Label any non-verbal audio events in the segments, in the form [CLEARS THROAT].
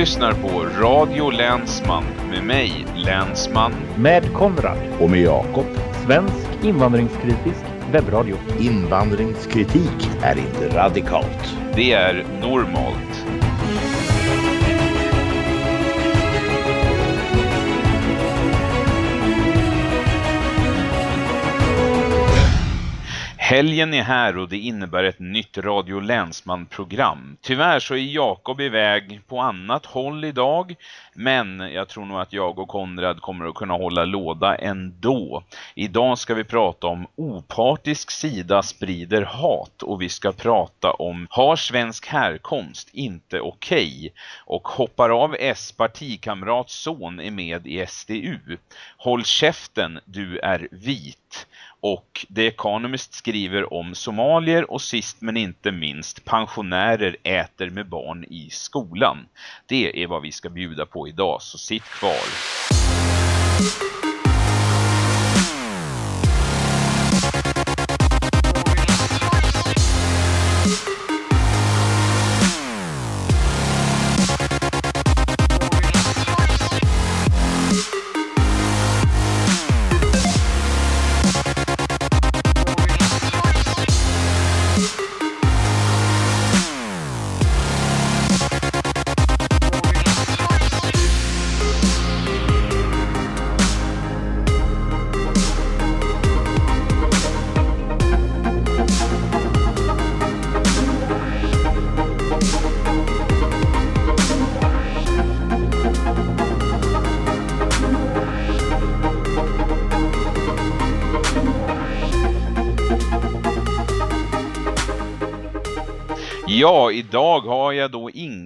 lyssnar på Radio Länsman med mig, Länsman. Med Konrad. Och med Jakob. Svensk invandringskritisk webbradio. Invandringskritik är inte radikalt. Det är normalt. Helgen är här och det innebär ett nytt Radio Länsman-program. Tyvärr så är Jakob iväg på annat håll idag, men jag tror nog att jag och Konrad kommer att kunna hålla låda ändå. Idag ska vi prata om opartisk sida sprider hat och vi ska prata om har svensk härkomst inte okej? Okay? Och hoppar av S partikamrats son är med i SDU. Håll käften, du är vit och The Economist skriver om somalier och sist men inte minst pensionärer äter med barn i skolan. Det är vad vi ska bjuda på idag, så sitt kvar.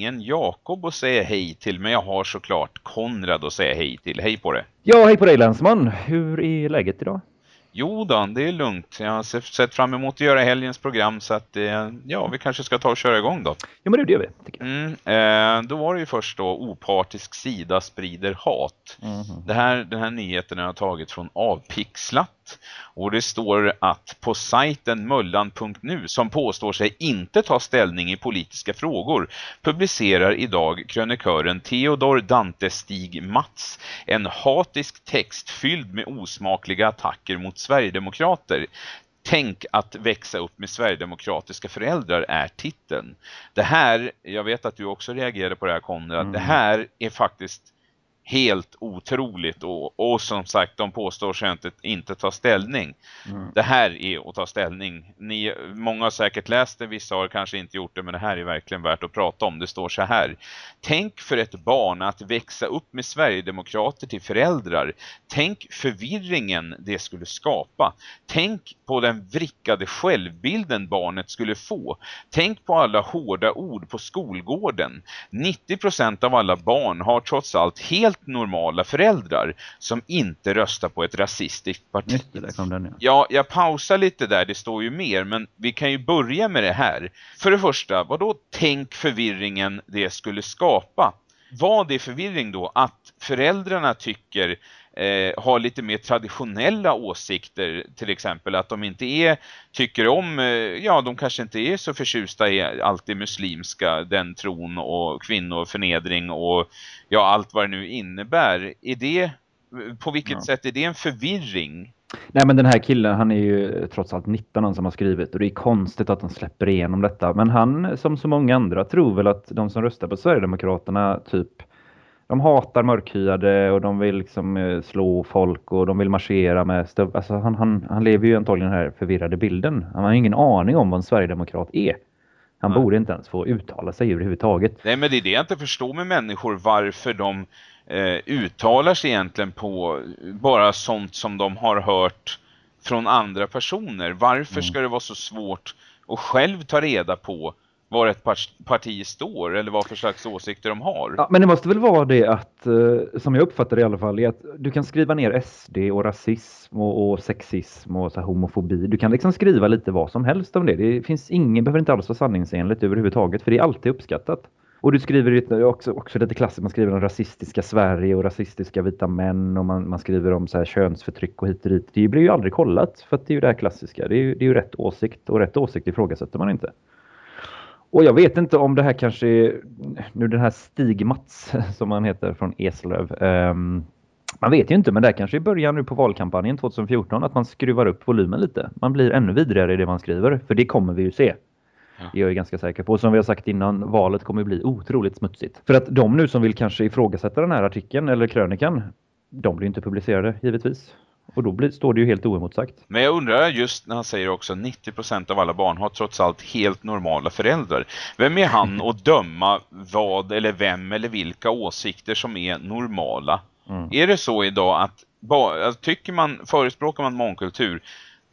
Ingen Jakob att säga hej till, men jag har såklart Konrad att säga hej till. Hej på det! Ja, hej på dig Länsman! Hur är läget idag? Jo då, det är lugnt. Jag har sett fram emot att göra helgens program så att eh, ja, vi kanske ska ta och köra igång då. Ja, men det gör vi. Mm, eh, då var det ju först då opartisk sida sprider hat. Mm det här, den här nyheten har jag tagit från Avpixlat och det står att på sajten mullan.nu som påstår sig inte ta ställning i politiska frågor publicerar idag krönikören Theodor Dante Stig Mats en hatisk text fylld med osmakliga attacker mot Sverigedemokrater. Tänk att växa upp med Sverigedemokratiska föräldrar är titeln. Det här, jag vet att du också reagerade på det här Konrad, mm. det här är faktiskt helt otroligt och, och som sagt de påstår sig inte, inte ta ställning. Mm. Det här är att ta ställning. Ni, många har säkert läst det, vissa har kanske inte gjort det men det här är verkligen värt att prata om. Det står så här. Tänk för ett barn att växa upp med Sverigedemokrater till föräldrar. Tänk förvirringen det skulle skapa. Tänk på den vrickade självbilden barnet skulle få. Tänk på alla hårda ord på skolgården. 90% av alla barn har trots allt helt helt normala föräldrar som inte röstar på ett rasistiskt parti. Den, ja. ja, jag pausar lite där, det står ju mer, men vi kan ju börja med det här. För det första, vad då tänk förvirringen det skulle skapa? Vad är förvirring då? Att föräldrarna tycker eh, har lite mer traditionella åsikter till exempel att de inte är tycker om, eh, ja de kanske inte är så förtjusta i allt det muslimska, den tron och kvinnoförnedring och ja allt vad det nu innebär. Är det, på vilket ja. sätt är det en förvirring? Nej men den här killen han är ju trots allt 19 som har skrivit och det är konstigt att han släpper igenom detta. Men han som så många andra tror väl att de som röstar på Sverigedemokraterna typ de hatar mörkhyade och de vill liksom eh, slå folk och de vill marschera med stöv. Alltså han, han, han lever ju antagligen den här förvirrade bilden. Han har ingen aning om vad en Sverigedemokrat är. Han mm. borde inte ens få uttala sig överhuvudtaget. Nej men det är det jag inte förstår med människor varför de eh, uttalar sig egentligen på bara sånt som de har hört från andra personer. Varför mm. ska det vara så svårt att själv ta reda på var ett parti står eller vad för slags åsikter de har. Ja, men det måste väl vara det att, eh, som jag uppfattar det i alla fall, är att du kan skriva ner SD och rasism och, och sexism och så homofobi. Du kan liksom skriva lite vad som helst om det. Det finns ingen, behöver inte alls vara sanningsenligt överhuvudtaget, för det är alltid uppskattat. Och du skriver också, också lite klassiskt, man skriver om rasistiska Sverige och rasistiska vita män och man, man skriver om så här könsförtryck och hit och dit. Det blir ju aldrig kollat för att det är ju det här klassiska. Det är ju, det är ju rätt åsikt och rätt åsikt ifrågasätter man inte. Och jag vet inte om det här kanske är, nu den här Stig Mats [LAUGHS] som han heter från Eslöv. Um, man vet ju inte, men det kanske är början nu på valkampanjen 2014 att man skruvar upp volymen lite. Man blir ännu vidare i det man skriver, för det kommer vi ju se. Ja. Det är jag ganska säker på. Som vi har sagt innan, valet kommer bli otroligt smutsigt. För att de nu som vill kanske ifrågasätta den här artikeln eller krönikan, de blir inte publicerade givetvis. Och då blir, står det ju helt oemotsagt. Men jag undrar just när han säger också 90% av alla barn har trots allt helt normala föräldrar. Vem är han att [LAUGHS] döma vad eller vem eller vilka åsikter som är normala? Mm. Är det så idag att alltså, tycker man, förespråkar man mångkultur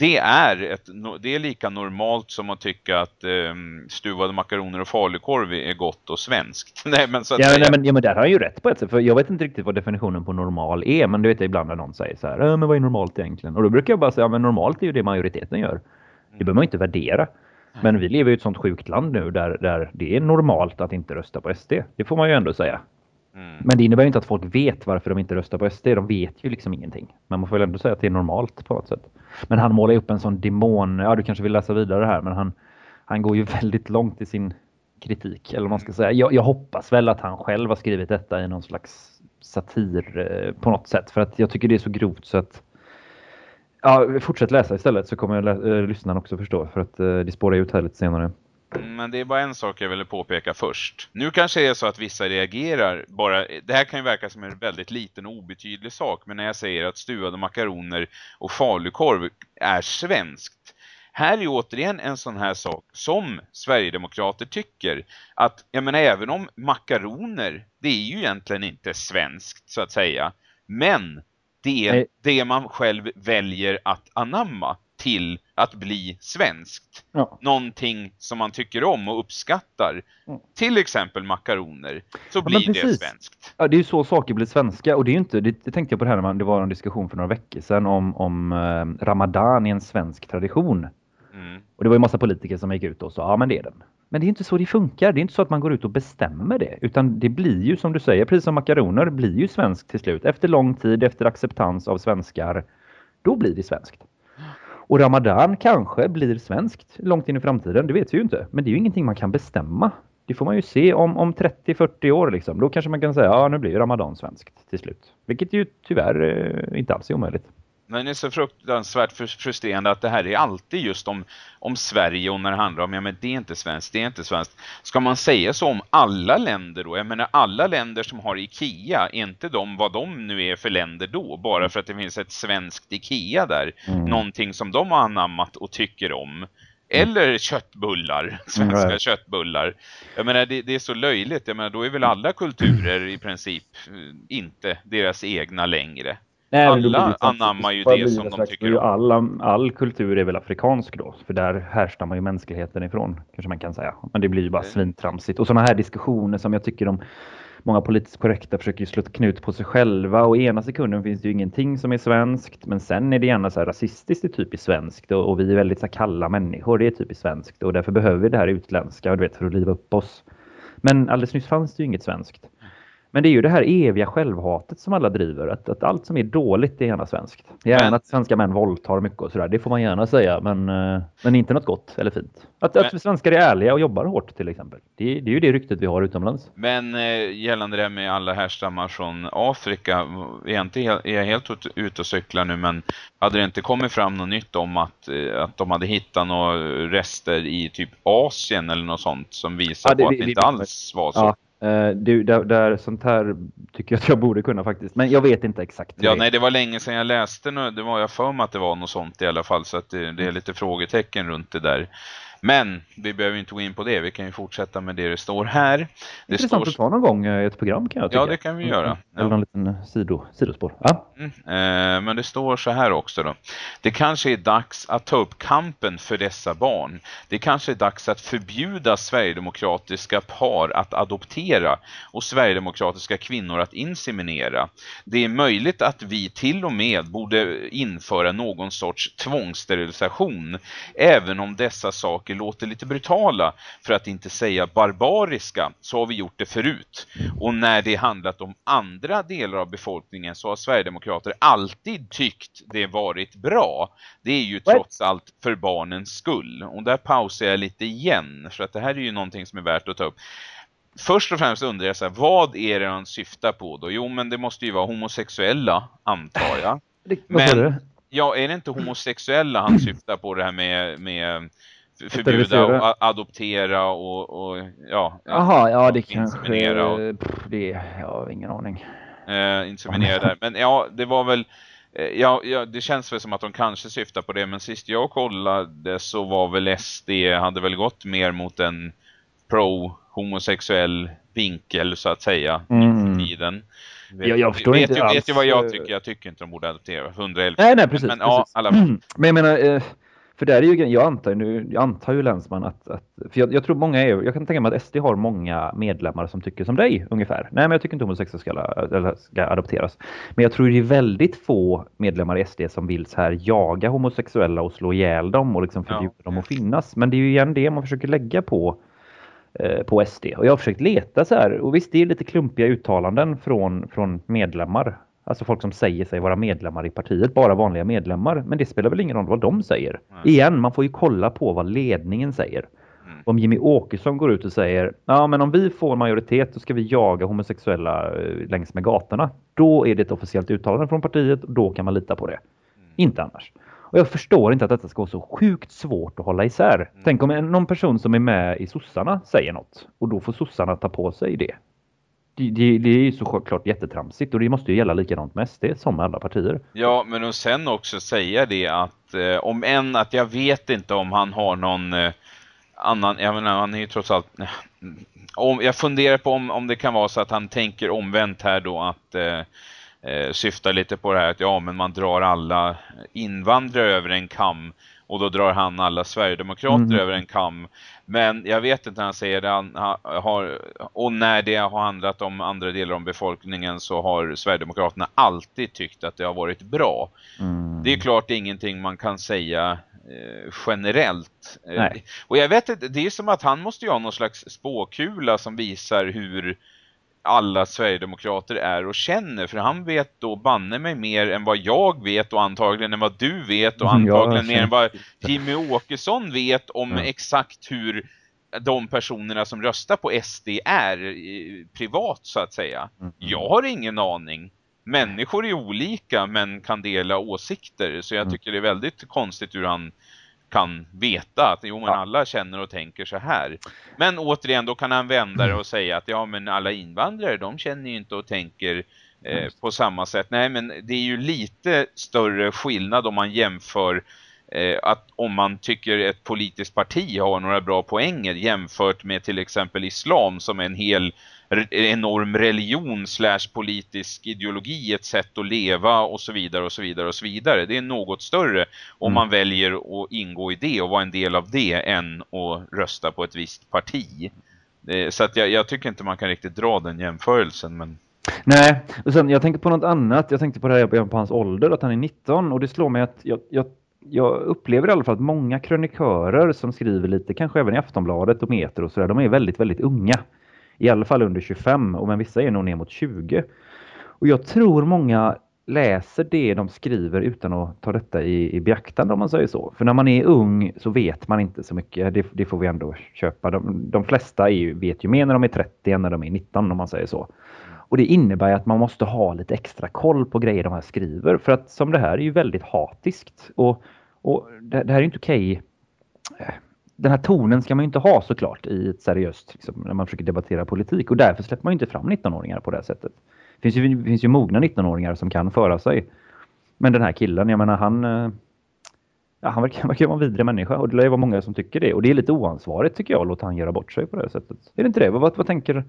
det är, ett, det är lika normalt som att tycka att um, stuvade makaroner och falukorv är gott och svenskt. [LAUGHS] nej, men, så ja, nej, men, ja, men där har han ju rätt på ett sätt. För jag vet inte riktigt vad definitionen på normal är. Men du vet ibland när någon säger så här, äh, men vad är normalt egentligen? Och då brukar jag bara säga, ja, men normalt är ju det majoriteten gör. Det behöver man inte värdera. Men vi lever i ett sånt sjukt land nu där, där det är normalt att inte rösta på SD. Det får man ju ändå säga. Mm. Men det innebär ju inte att folk vet varför de inte röstar på SD. De vet ju liksom ingenting. Men man får väl ändå säga att det är normalt på något sätt. Men han målar upp en sån demon. Ja, du kanske vill läsa vidare här. Men han, han går ju [LAUGHS] väldigt långt i sin kritik. Eller man ska säga. Jag, jag hoppas väl att han själv har skrivit detta i någon slags satir eh, på något sätt. För att jag tycker det är så grovt så att Ja, fortsätt läsa istället så kommer jag äh, lyssnaren också förstå. För att äh, det spårar ut här lite senare. Men det är bara en sak jag ville påpeka först. Nu kanske det är så att vissa reagerar bara, det här kan ju verka som en väldigt liten och obetydlig sak. Men när jag säger att stuvade makaroner och falukorv är svenskt. Här är återigen en sån här sak som Sverigedemokrater tycker. Att, jag menar även om makaroner, det är ju egentligen inte svenskt så att säga. Men det är det man själv väljer att anamma till att bli svenskt. Ja. Någonting som man tycker om och uppskattar. Mm. Till exempel makaroner. Så ja, blir det svenskt. Ja, det är ju så saker blir svenska. Och det är inte, det, det tänkte jag på det här när det var en diskussion för några veckor sedan om, om eh, Ramadan är en svensk tradition. Mm. Och det var ju massa politiker som gick ut och sa, ja men det är den. Men det är inte så det funkar. Det är inte så att man går ut och bestämmer det. Utan det blir ju som du säger, precis som makaroner, blir ju svenskt till slut. Efter lång tid, efter acceptans av svenskar, då blir det svenskt. Och Ramadan kanske blir svenskt långt in i framtiden, det vet vi ju inte. Men det är ju ingenting man kan bestämma. Det får man ju se om, om 30-40 år liksom. Då kanske man kan säga, ja nu blir Ramadan svenskt till slut. Vilket ju tyvärr eh, inte alls är omöjligt. Men det är så fruktansvärt frustrerande att det här är alltid just om, om Sverige och när det handlar om, ja men det är inte svenskt, det är inte svenskt. Ska man säga så om alla länder då? Jag menar alla länder som har Ikea, är inte de vad de nu är för länder då? Bara för att det finns ett svenskt Ikea där. Mm. Någonting som de har anammat och tycker om. Mm. Eller köttbullar, [LAUGHS] svenska mm. köttbullar. Jag menar, det, det, är så löjligt. Jag menar, då är väl alla kulturer i princip eh, inte deras egna längre. Nej, alla anammar ju det som de tycker om. Alla, all kultur är väl afrikansk då, för där härstammar ju mänskligheten ifrån, kanske man kan säga. Men det blir ju bara svintramsigt. Och sådana här diskussioner som jag tycker de många politiskt korrekta försöker slå knut på sig själva och ena sekunden finns det ju ingenting som är svenskt men sen är det gärna så här rasistiskt det är typiskt svenskt och, och vi är väldigt så kalla människor det är typiskt svenskt och därför behöver vi det här utländska du vet, för att liva upp oss. Men alldeles nyss fanns det ju inget svenskt. Men det är ju det här eviga självhatet som alla driver. Att, att allt som är dåligt är gärna svenskt. Gärna men, att svenska män våldtar mycket och sådär. Det får man gärna säga. Men, eh, men inte något gott eller fint. Att, men, att svenskar är ärliga och jobbar hårt till exempel. Det, det är ju det ryktet vi har utomlands. Men eh, gällande det med alla härstammar från Afrika. Är jag, inte, är jag helt ute och cyklar nu. Men hade det inte kommit fram något nytt om att, eh, att de hade hittat några rester i typ Asien eller något sånt. Som visar ja, det, på att det inte alls var så. Ja. Uh, du, där, där, sånt här tycker jag att jag borde kunna faktiskt. Men jag vet inte exakt. Ja, nej, det var länge sedan jag läste nu. Det var jag för mig att det var något sånt i alla fall. Så att det, det är lite frågetecken runt det där. Men vi behöver inte gå in på det. Vi kan ju fortsätta med det det står här. Det Intressant står... att ta någon gång i ett program kan jag tycka. Ja, det kan vi göra. Mm. Eller någon liten sido, sidospår. Ja. Mm. Eh, men det står så här också då. Det kanske är dags att ta upp kampen för dessa barn. Det kanske är dags att förbjuda sverigedemokratiska par att adoptera och sverigedemokratiska kvinnor att inseminera. Det är möjligt att vi till och med borde införa någon sorts tvångssterilisation även om dessa saker saker låter lite brutala, för att inte säga barbariska, så har vi gjort det förut. Och när det handlat om andra delar av befolkningen så har Sverigedemokrater alltid tyckt det varit bra. Det är ju trots allt för barnens skull. Och där pausar jag lite igen, för att det här är ju någonting som är värt att ta upp först och främst undrar jag så här, vad är det han syftar på då? Jo, men det måste ju vara homosexuella, antar jag. men, ja, är det inte homosexuella han syftar på det här med, med förbjuda och adoptera och, och ja. Jaha, ja det kanske, och, det, jag har ingen aning. Eh, inseminera där. Men ja, det var väl, eh, ja, ja, det känns väl som att de kanske syftar på det. Men sist jag kollade så var väl SD, hade väl gått mer mot en pro homosexuell vinkel så att säga mm. i tiden. Vet, jag, jag förstår vet, inte vet, alls. Vet du vad jag tycker? Jag tycker inte de borde adoptera 111. Nej, nej, precis. Men, precis. Ja, alla... [CLEARS THROAT] men jag menar, eh, för där är ju, jag antar nu, jag antar ju Länsman att, att för jag, jag, tror många är, jag kan tänka mig att SD har många medlemmar som tycker som dig ungefär. Nej, men jag tycker inte homosexuella ska, ska adopteras. Men jag tror det är väldigt få medlemmar i SD som vill så här jaga homosexuella och slå ihjäl dem och liksom förbjuda ja. dem att finnas. Men det är ju igen det man försöker lägga på Eh, på SD. Och jag har försökt leta så här. Och visst, det är lite klumpiga uttalanden från, från medlemmar. Alltså folk som säger sig vara medlemmar i partiet, bara vanliga medlemmar. Men det spelar väl ingen roll vad de säger. Mm. Igen, man får ju kolla på vad ledningen säger. Mm. Om Jimmy Åkesson går ut och säger ja men om vi får majoritet så ska vi jaga homosexuella eh, längs med gatorna. Då är det ett officiellt uttalande från partiet och då kan man lita på det. Mm. Inte annars. Och jag förstår inte att detta ska vara så sjukt svårt att hålla isär. Mm. Tänk om någon person som är med i sossarna säger något och då får sossarna ta på sig det. Det, det, är ju såklart jättetramsigt och det måste ju gälla likadant med SD som med alla partier. Ja, men och sen också säga det att eh, om en att jag vet inte om han har någon eh, annan, jag menar han är ju trots allt eh, om, jag funderar på om, om det kan vara så att han tänker omvänt här då att eh, eh, lite på det här att ja men man drar alla invandrare över en kam och då drar han alla Sverigedemokrater mm. över en kam. Men jag vet inte han säger det. Han har, och när det har handlat om andra delar av befolkningen så har Sverigedemokraterna alltid tyckt att det har varit bra. Mm. Det är klart det är ingenting man kan säga eh, generellt. Nej. Och jag vet inte, det är som att han måste ju ha någon slags spåkula som visar hur alla Sverigedemokrater är och känner. För han vet då banne mig mer än vad jag vet och antagligen än vad du vet och [LAUGHS] antagligen mer än vad Jimmy Åkesson vet om ja. exakt hur de personerna som röstar på SD är privat så att säga. Mm. Jag har ingen aning. Människor är olika men kan dela åsikter så jag mm. tycker det är väldigt konstigt hur han kan veta att jo, men alla känner och tänker så här. Men återigen, då kan han vända det och säga att ja, men alla invandrare, de känner ju inte och tänker eh, på samma sätt. Nej, men det är ju lite större skillnad om man jämför eh, att om man tycker ett politiskt parti har några bra poänger jämfört med till exempel islam som är en hel enorm religion slash politisk ideologi, ett sätt att leva och så vidare och så vidare och så vidare. Det är något större om mm. man väljer att ingå i det och vara en del av det än att rösta på ett visst parti. Så att jag, jag tycker inte man kan riktigt dra den jämförelsen men... Nej, och sen, jag tänkte på något annat. Jag tänkte på det här på hans ålder, att han är 19 och det slår mig att jag, jag jag upplever i alla fall att många krönikörer som skriver lite, kanske även i Aftonbladet och Metro och sådär, de är väldigt, väldigt unga i alla fall under 25 och men vissa är nog ner mot 20. Och jag tror många läser det de skriver utan att ta detta i, i beaktande om man säger så. För när man är ung så vet man inte så mycket. Det, det får vi ändå köpa. De, de flesta ju, vet ju mer när de är 30 än när de är 19 om man säger så. Och det innebär att man måste ha lite extra koll på grejer de här skriver. För att som det här är ju väldigt hatiskt. Och, och det, det här är inte okej. Okay den här tonen ska man ju inte ha såklart i ett seriöst, liksom, när man försöker debattera politik. Och därför släpper man ju inte fram 19-åringar på det här sättet. Det finns ju, finns ju mogna 19-åringar som kan föra sig. Men den här killen, jag menar han... Eh, ja, han verkar, [LAUGHS] verkar vara en vidrig människa och det lär ju vara många som tycker det. Och det är lite oansvarigt tycker jag att låta han göra bort sig på det här sättet. Är det inte det? Vad, vad, vad tänker,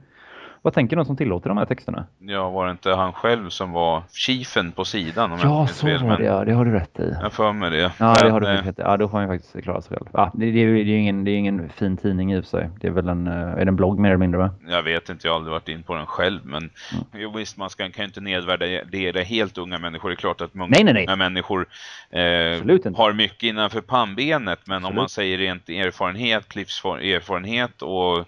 vad tänker de som tillåter de här texterna? Ja, var det inte han själv som var chiefen på sidan? Om ja, jag så var det ja. Det har du rätt i. Jag för mig det. Ja, det har du rätt i. Ja, då får han faktiskt klara sig själv. Ja, det, det, är ju ingen, det är ingen fin tidning i och för sig. Det är väl en, är det en blogg mer eller mindre va? Jag vet inte, jag har aldrig varit in på den själv. Men mm. jo, visst, man ska, kan ju inte nedvärdera det helt unga människor. Det är klart att många nej, nej, nej. människor eh, har mycket innanför pannbenet. Men Absolut. om man säger rent erfarenhet, livserfarenhet och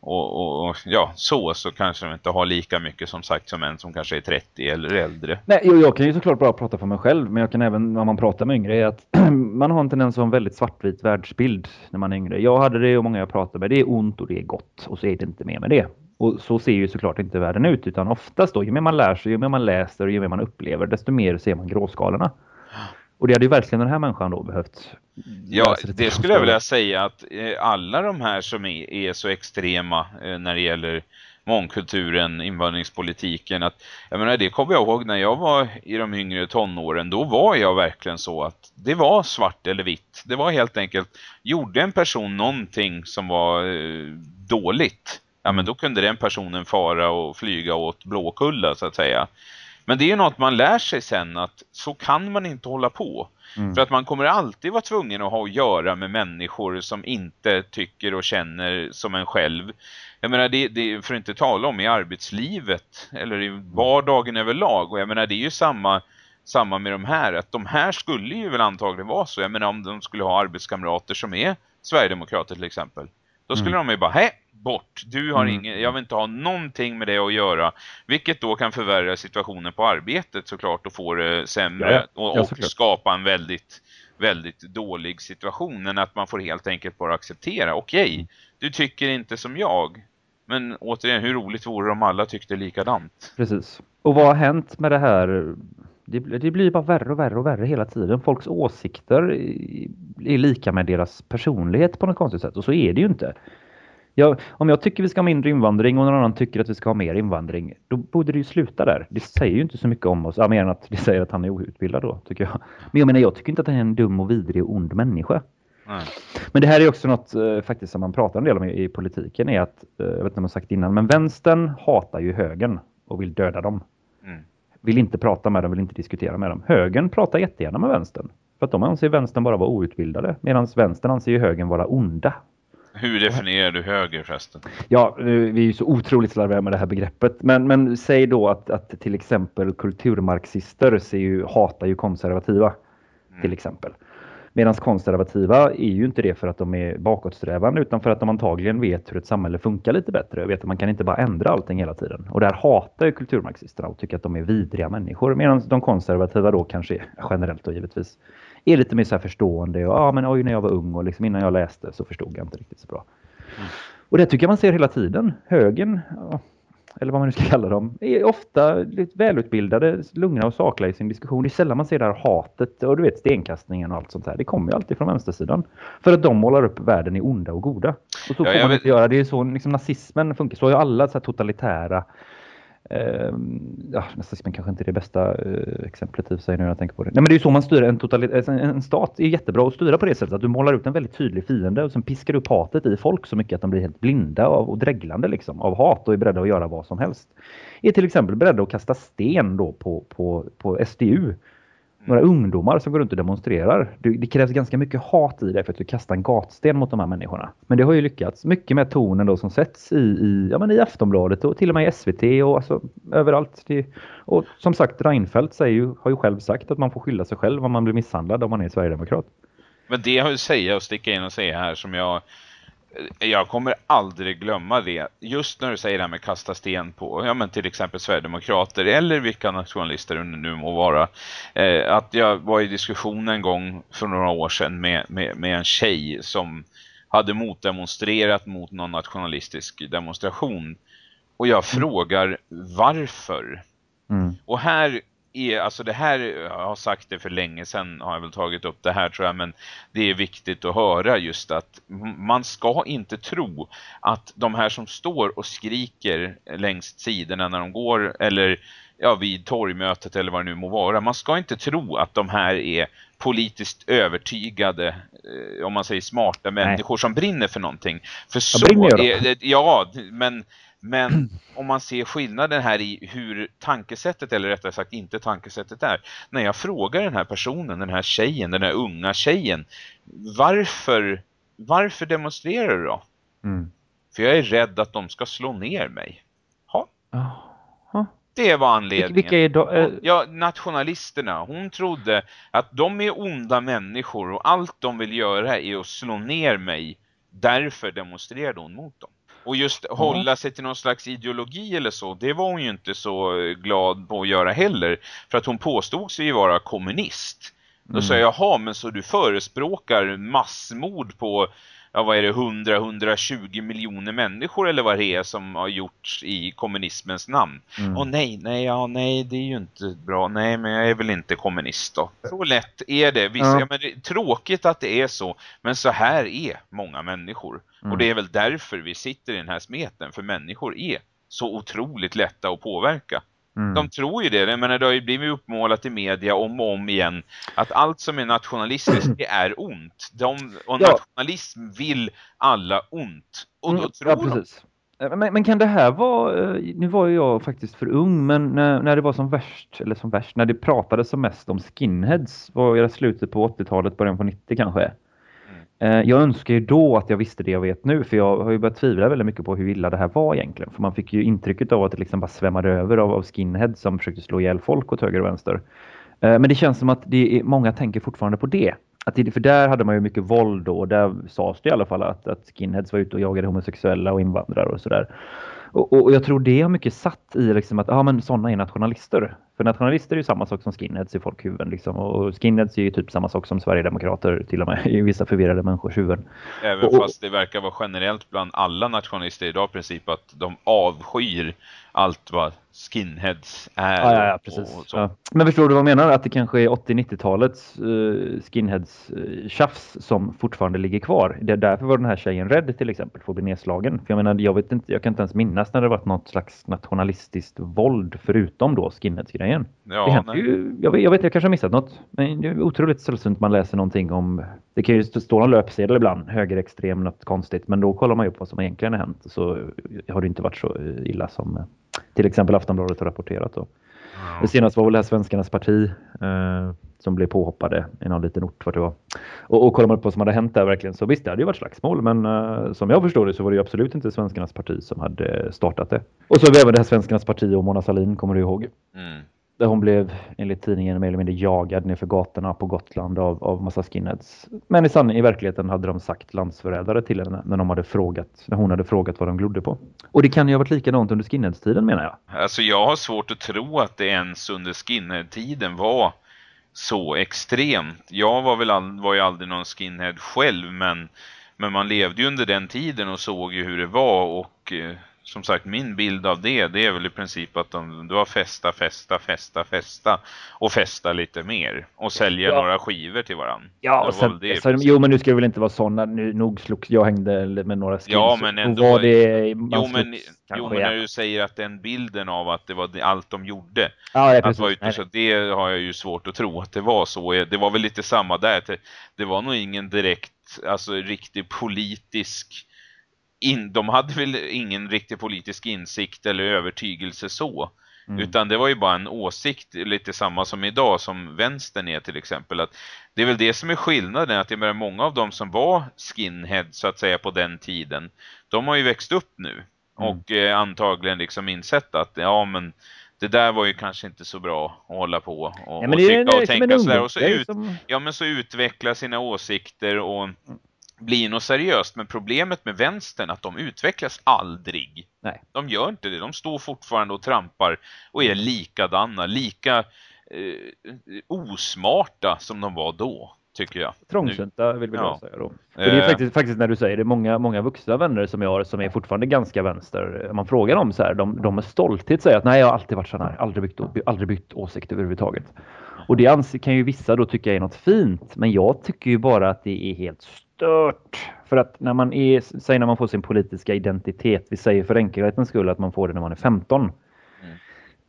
och, och, ja, så så kanske de inte har lika mycket som sagt som en som kanske är 30 eller äldre. Nej, jag, jag kan ju såklart bara prata för mig själv, men jag kan även när man pratar med yngre är att [CLEARS THROAT] man har en tendens att ha en väldigt svartvit världsbild när man är yngre. Jag hade det och många jag pratar med, det är ont och det är gott och så är det inte mer med det. Och så ser ju såklart inte världen ut, utan oftast då, ju mer man lär sig, ju mer man läser och ju mer man upplever, desto mer ser man gråskalorna. Och det hade ju verkligen den här människan då behövt. Ja, det skulle jag vilja säga att eh, alla de här som är, är så extrema eh, när det gäller mångkulturen, invandringspolitiken att jag menar det kommer jag ihåg när jag var i de yngre tonåren då var jag verkligen så att det var svart eller vitt. Det var helt enkelt gjorde en person någonting som var eh, dåligt. Ja men då kunde den personen fara och flyga åt blåkulla så att säga. Men det är ju något man lär sig sen att så kan man inte hålla på. Mm. För att man kommer alltid vara tvungen att ha att göra med människor som inte tycker och känner som en själv. Jag menar, det, det för att inte tala om i arbetslivet eller i vardagen överlag. Och jag menar, det är ju samma, samma med de här. Att de här skulle ju väl antagligen vara så. Jag menar, om de skulle ha arbetskamrater som är Sverigedemokrater till exempel. Då skulle mm. de ju bara, hej, bort. Du har mm. ingen, jag vill inte ha någonting med det att göra. Vilket då kan förvärra situationen på arbetet såklart och få det sämre. Ja, ja. och, och skapa en väldigt, väldigt dålig situation. Än att man får helt enkelt bara acceptera. Okej, okay, du tycker inte som jag. Men återigen, hur roligt vore det om alla tyckte likadant? Precis. Och vad har hänt med det här? Det, det blir bara värre och värre och värre hela tiden. Folks åsikter är lika med deras personlighet på något konstigt sätt. Och så är det ju inte. Jag, om jag tycker vi ska ha mindre invandring och någon annan tycker att vi ska ha mer invandring, då borde det ju sluta där. Det säger ju inte så mycket om oss, ja, mer än att det säger att han är outbildad då, tycker jag. Men jag menar, jag tycker inte att han är en dum och vidrig och ond människa. Mm. Men det här är också något eh, faktiskt som man pratar en del om i, i politiken är att, eh, jag vet inte om jag sagt innan, men vänstern hatar ju högern och vill döda dem. Mm. Vill inte prata med dem, vill inte diskutera med dem. Högern pratar jättegärna med vänstern. För att de anser vänstern bara vara outbildade. Medan vänstern anser ju högern vara onda hur definierar du höger förresten? Ja, vi är ju så otroligt slarviga med det här begreppet. Men, men säg då att, att till exempel kulturmarxister ser ju, hatar ju konservativa. Mm. Till exempel. Medan konservativa är ju inte det för att de är bakåtsträvande utan för att de antagligen vet hur ett samhälle funkar lite bättre. Vet att man kan inte bara ändra allting hela tiden. Och där hatar ju kulturmarxisterna och tycker att de är vidriga människor. Medan de konservativa då kanske generellt då givetvis är lite mer så här förstående. Och, ja, men oj, när jag var ung och liksom innan jag läste så förstod jag inte riktigt så bra. Mm. Och det tycker jag man ser hela tiden. Högen, eller vad man nu ska kalla dem, är ofta lite välutbildade, lugna och sakliga i sin diskussion. Det är sällan man ser det här hatet och du vet stenkastningen och allt sånt där. Det kommer ju alltid från vänstersidan. För att de målar upp världen i onda och goda. Och så ja, får man vet... inte göra. Det är så liksom, nazismen funkar. Så har ju alla så här totalitära Eh, ja, nazismen kanske inte är det bästa eh, exemplet i sig nu när jag tänker på det. Nej, men det är ju så man styr en, totalit alltså, en, stat är jättebra att styra på det sättet att du målar ut en väldigt tydlig fiende och sen piskar du upp hatet i folk så mycket att de blir helt blinda av, och dreglande liksom, av hat och är beredda att göra vad som helst. Är till exempel beredda att kasta sten då på, på, på SDU några ungdomar som går runt och demonstrerar. Det, krävs ganska mycket hat i det för att du kastar en gatsten mot de här människorna. Men det har ju lyckats. Mycket med tonen då som sätts i, i, ja, men i Aftonbladet och till och med i SVT och alltså, överallt. Det, och som sagt, Reinfeldt säger ju, har ju själv sagt att man får skylla sig själv om man blir misshandlad om man är Sverigedemokrat. Men det har ju säga och sticka in och säga här som jag jag kommer aldrig glömma det. Just när du säger det här med kasta sten på, ja men till exempel Sverigedemokrater eller vilka nationalister det nu må vara. Eh, att jag var i diskussion en gång för några år sedan med, med, med en tjej som hade motdemonstrerat mot någon nationalistisk demonstration. Och jag mm. frågar varför. Mm. Och här är, alltså det här, jag har sagt det för länge sedan har jag väl tagit upp det här tror jag, men det är viktigt att höra just att man ska inte tro att de här som står och skriker längs sidorna när de går, eller ja, vid torgmötet eller vad det nu må vara, man ska inte tro att de här är politiskt övertygade, eh, om man säger smarta människor Nej. som brinner för någonting. För så är ja, men Men om man ser skillnaden här i hur tankesättet, eller rättare sagt inte tankesättet är. När jag frågar den här personen, den här tjejen, den här unga tjejen. Varför, varför demonstrerar du då? Mm. För jag är rädd att de ska slå ner mig. Ha. Det var anledningen. Vilka är då, äh... Ja, nationalisterna. Hon trodde att de är onda människor och allt de vill göra är att slå ner mig. Därför demonstrerade hon mot dem. Och just mm. hålla sig till någon slags ideologi eller så, det var hon ju inte så glad på att göra heller. För att hon påstod sig vara kommunist. Då mm. sa jag, jaha, men så du förespråkar massmord på ja, vad är det, 100-120 miljoner människor eller vad det är som har gjorts i kommunismens namn. Mm. Och nej, nej, ja, nej, det är ju inte bra. Nej, men jag är väl inte kommunist då. Så lätt är det. Visst, ja. ja men det är tråkigt att det är så. Men så här är många människor. Mm. Och det är väl därför vi sitter i den här smeten. För människor är så otroligt lätta att påverka. Mm. De tror ju det. Jag menar, det har ju blivit uppmålat i media om och om igen att allt som är nationalistiskt det är ont. De, och ja. nationalism vill alla ont. Och då mm, tror ja, precis. De. Men, men, kan det här vara, eh, nu var ju jag faktiskt för ung, men när, när det var som värst, eller som värst, när det pratades som mest om skinheads, var det slutet på 80-talet, början på 90 kanske? Eh, jag önskar ju då att jag visste det jag vet nu för jag har ju börjat tvivla väldigt mycket på hur illa det här var egentligen. För man fick ju intrycket av att det liksom bara svämmade över av, av skinheads som försökte slå ihjäl folk åt höger och vänster. Eh, men det känns som att det är, många tänker fortfarande på det. Att det, för där hade man ju mycket våld då och där sades det i alla fall att, att skinheads var ute och jagade homosexuella och invandrare och sådär. Och, och, jag tror det har mycket satt i liksom att ja, men sådana är nationalister. För nationalister är ju samma sak som skinheads i folkhuvuden. Liksom. Och skinheads är ju typ samma sak som Sverigedemokrater till och med i vissa förvirrade människors huvuden. Även och, fast det verkar vara generellt bland alla nationalister idag i princip att de avskyr allt vad skinheads är. Ja, ja, precis. Ja. Men förstår du vad jag menar? Att det kanske är 80-90-talets uh, eh, skinheads uh, tjafs som fortfarande ligger kvar. Det är därför var den här tjejen rädd till exempel för att bli nedslagen. För jag menar, jag vet inte, jag kan inte ens minnas när det varit något slags nationalistiskt våld förutom då skinheads-grejen. Ja, det ju, jag, vet, jag vet, jag kanske har missat något. Men det är otroligt sällsynt man läser någonting om, det kan ju stå en löpsedel ibland, högerextrem, något konstigt. Men då kollar man ju på vad som egentligen har hänt. Så har det inte varit så illa som till exempel Aftonbladet har rapporterat. Då. Ja. Det senaste var väl det här Svenskarnas parti eh, som blev påhoppade i någon liten ort. Vad det var. Och, och kollar man på vad som hade hänt där verkligen så visst det hade ju varit slagsmål men eh, som jag förstår det så var det ju absolut inte Svenskarnas parti som hade startat det. Och så även det här Svenskarnas parti och Mona Salin kommer du ihåg. Mm. Där hon blev enligt tidningen mer eller mindre jagad nerför gatorna på Gotland av, av massa skinheads. Men i sanning, i verkligheten hade de sagt landsförrädare till henne när, de hade frågat, när hon hade frågat vad de glodde på. Och det kan ju ha varit likadant under skinheadstiden menar jag. Alltså jag har svårt att tro att det ens under skinheadtiden var så extremt. Jag var väl all, var ju aldrig någon skinhead själv men, men man levde ju under den tiden och såg ju hur det var och eh, som sagt, min bild av det, det är väl i princip att de, du har festa, festa, festa, festa och festa lite mer och sälja ja. några skivor till varandra. Ja, och sen, det, så, jo men nu ska vi väl inte vara sådana, nu nog slogs, jag hängde med några skills. Ja, men ändå. Var det, jo, men, jo, men när du säger att den bilden av att det var allt de gjorde, ja, ja, att var ute, så det har jag ju svårt att tro att det var så. Det var väl lite samma där, det var nog ingen direkt, alltså riktig politisk in, de hade väl ingen riktig politisk insikt eller övertygelse så. Mm. Utan det var ju bara en åsikt, lite samma som idag som vänstern är till exempel. Att det är väl det som är skillnaden, att det är många av dem som var skinhead så att säga på den tiden, de har ju växt upp nu. Mm. Och eh, antagligen liksom insett att ja men det där var ju kanske inte så bra att hålla på och, ja, och tycka och tänka sådär. Och så, ut, som... ja, men så utveckla sina åsikter och mm blir något seriöst. Men problemet med vänstern är att de utvecklas aldrig. Nej. De gör inte det. De står fortfarande och trampar och är likadana, lika eh, osmarta som de var då tycker jag. Trångsynta vill vi ja. säga då. För det är eh. faktiskt, faktiskt när du säger det, många, många vuxna vänner som jag har som är fortfarande ganska vänster. Man frågar dem så här, de, de med stolthet säger att nej jag har alltid varit sån här, aldrig bytt, aldrig bytt åsikt överhuvudtaget. Och det kan ju vissa då tycka är något fint, men jag tycker ju bara att det är helt stört. För att när man är, säg när man får sin politiska identitet, vi säger för enkelhetens skull att man får det när man är 15.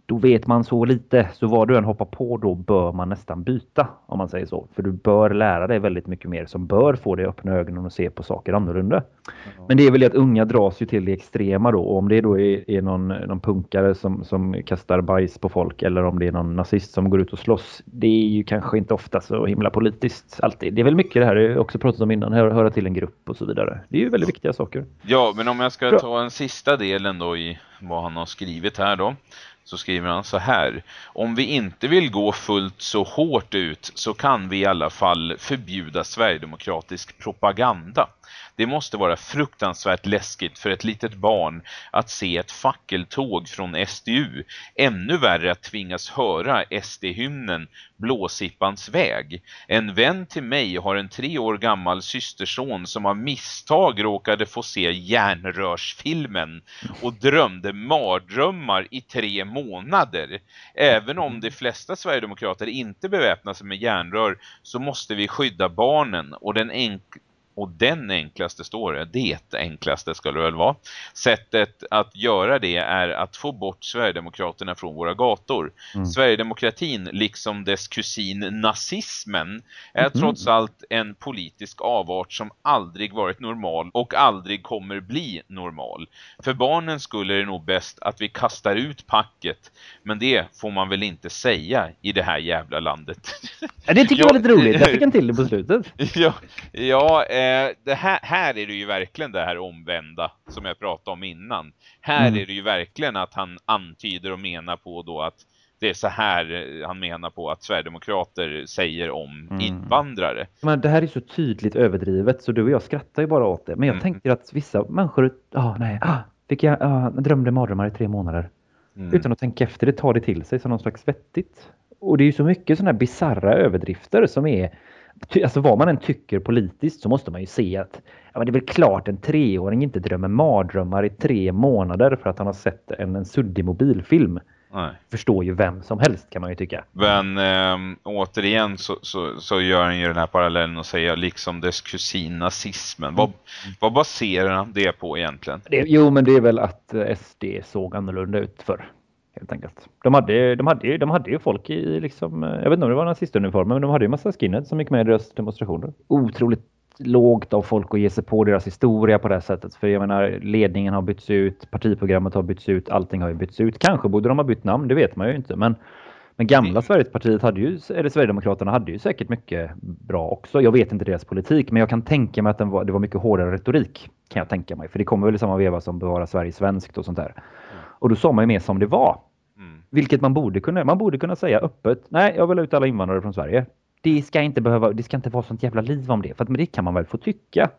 Då vet man så lite. Så vad du än hoppar på då bör man nästan byta om man säger så. För du bör lära dig väldigt mycket mer som bör få dig att öppna ögonen och se på saker annorlunda. Mm. Men det är väl att unga dras ju till det extrema då. Och om det då är, är någon, någon punkare som, som kastar bajs på folk eller om det är någon nazist som går ut och slåss. Det är ju kanske inte ofta så himla politiskt alltid. Det är väl mycket det här, jag också pratat om innan, hör, höra till en grupp och så vidare. Det är ju väldigt viktiga saker. Ja, men om jag ska ta en sista delen då i vad han har skrivit här då så skriver han så här. Om vi inte vill gå fullt så hårt ut så kan vi i alla fall förbjuda Sverigedemokratisk propaganda. Det måste vara fruktansvärt läskigt för ett litet barn att se ett fackeltåg från SDU. Ännu värre att tvingas höra SD-hymnen Blåsippans väg. En vän till mig har en tre år gammal systerson som av misstag råkade få se järnrörsfilmen och drömde mardrömmar i tre månader. Även om de flesta Sverigedemokrater inte beväpnar sig med järnrör så måste vi skydda barnen och den enkla och den enklaste står det, det enklaste skulle det väl vara. Sättet att göra det är att få bort Sverigedemokraterna från våra gator. Mm. Sverigedemokratin, liksom dess kusin nazismen, är mm. trots allt en politisk avart som aldrig varit normal och aldrig kommer bli normal. För barnen skulle det nog bäst att vi kastar ut packet, men det får man väl inte säga i det här jävla landet. Ja, det tycker jag var lite roligt, jag fick en till på [LAUGHS] slutet. Ja, ja Eh, det här, här är det ju verkligen det här omvända som jag pratade om innan. Här mm. är det ju verkligen att han antyder och menar på då att det är så här eh, han menar på att Sverigedemokrater säger om mm. invandrare. Men det här är så tydligt överdrivet så du och jag skrattar ju bara åt det. Men jag mm. tänker att vissa människor, ah, nej, ah, fick jag ah, drömde mardrömmar i tre månader. Mm. Utan att tänka efter det tar det till sig som någon slags vettigt. Och det är ju så mycket sådana här bizarra överdrifter som är alltså vad man än tycker politiskt så måste man ju se att ja, men det är väl klart en treåring inte drömmer mardrömmar i tre månader för att han har sett en, en suddig mobilfilm. Nej. Förstår ju vem som helst kan man ju tycka. Men äh, återigen så, så, så, gör han ju den här parallellen och säger liksom dess kusin nazismen. Vad, mm. vad baserar han det på egentligen? Det, jo men det är väl att SD såg annorlunda ut för helt enkelt. De hade, de hade, de hade ju folk i, liksom, jag vet inte om det var nazistuniformer, men de hade ju massa skinheads som gick med i deras demonstrationer. Otroligt lågt av folk att ge sig på deras historia på det här sättet. För jag menar, ledningen har bytts ut, partiprogrammet har bytts ut, allting har ju bytts ut. Kanske borde de ha bytt namn, det vet man ju inte. Men, men gamla Sverigepartiet hade ju, eller Sverigedemokraterna hade ju säkert mycket bra också. Jag vet inte deras politik, men jag kan tänka mig att var, det var mycket hårdare retorik. Kan jag tänka mig. För det kommer väl i samma veva som Bevara Sverige svenskt och sånt där. Och då sa man ju mer som det var. Vilket man borde kunna. Man borde kunna säga öppet. Nej, jag vill ha ut alla invandrare från Sverige. Det ska inte behöva. Det ska inte vara sånt jävla liv om det. För att, men det kan man väl få tycka.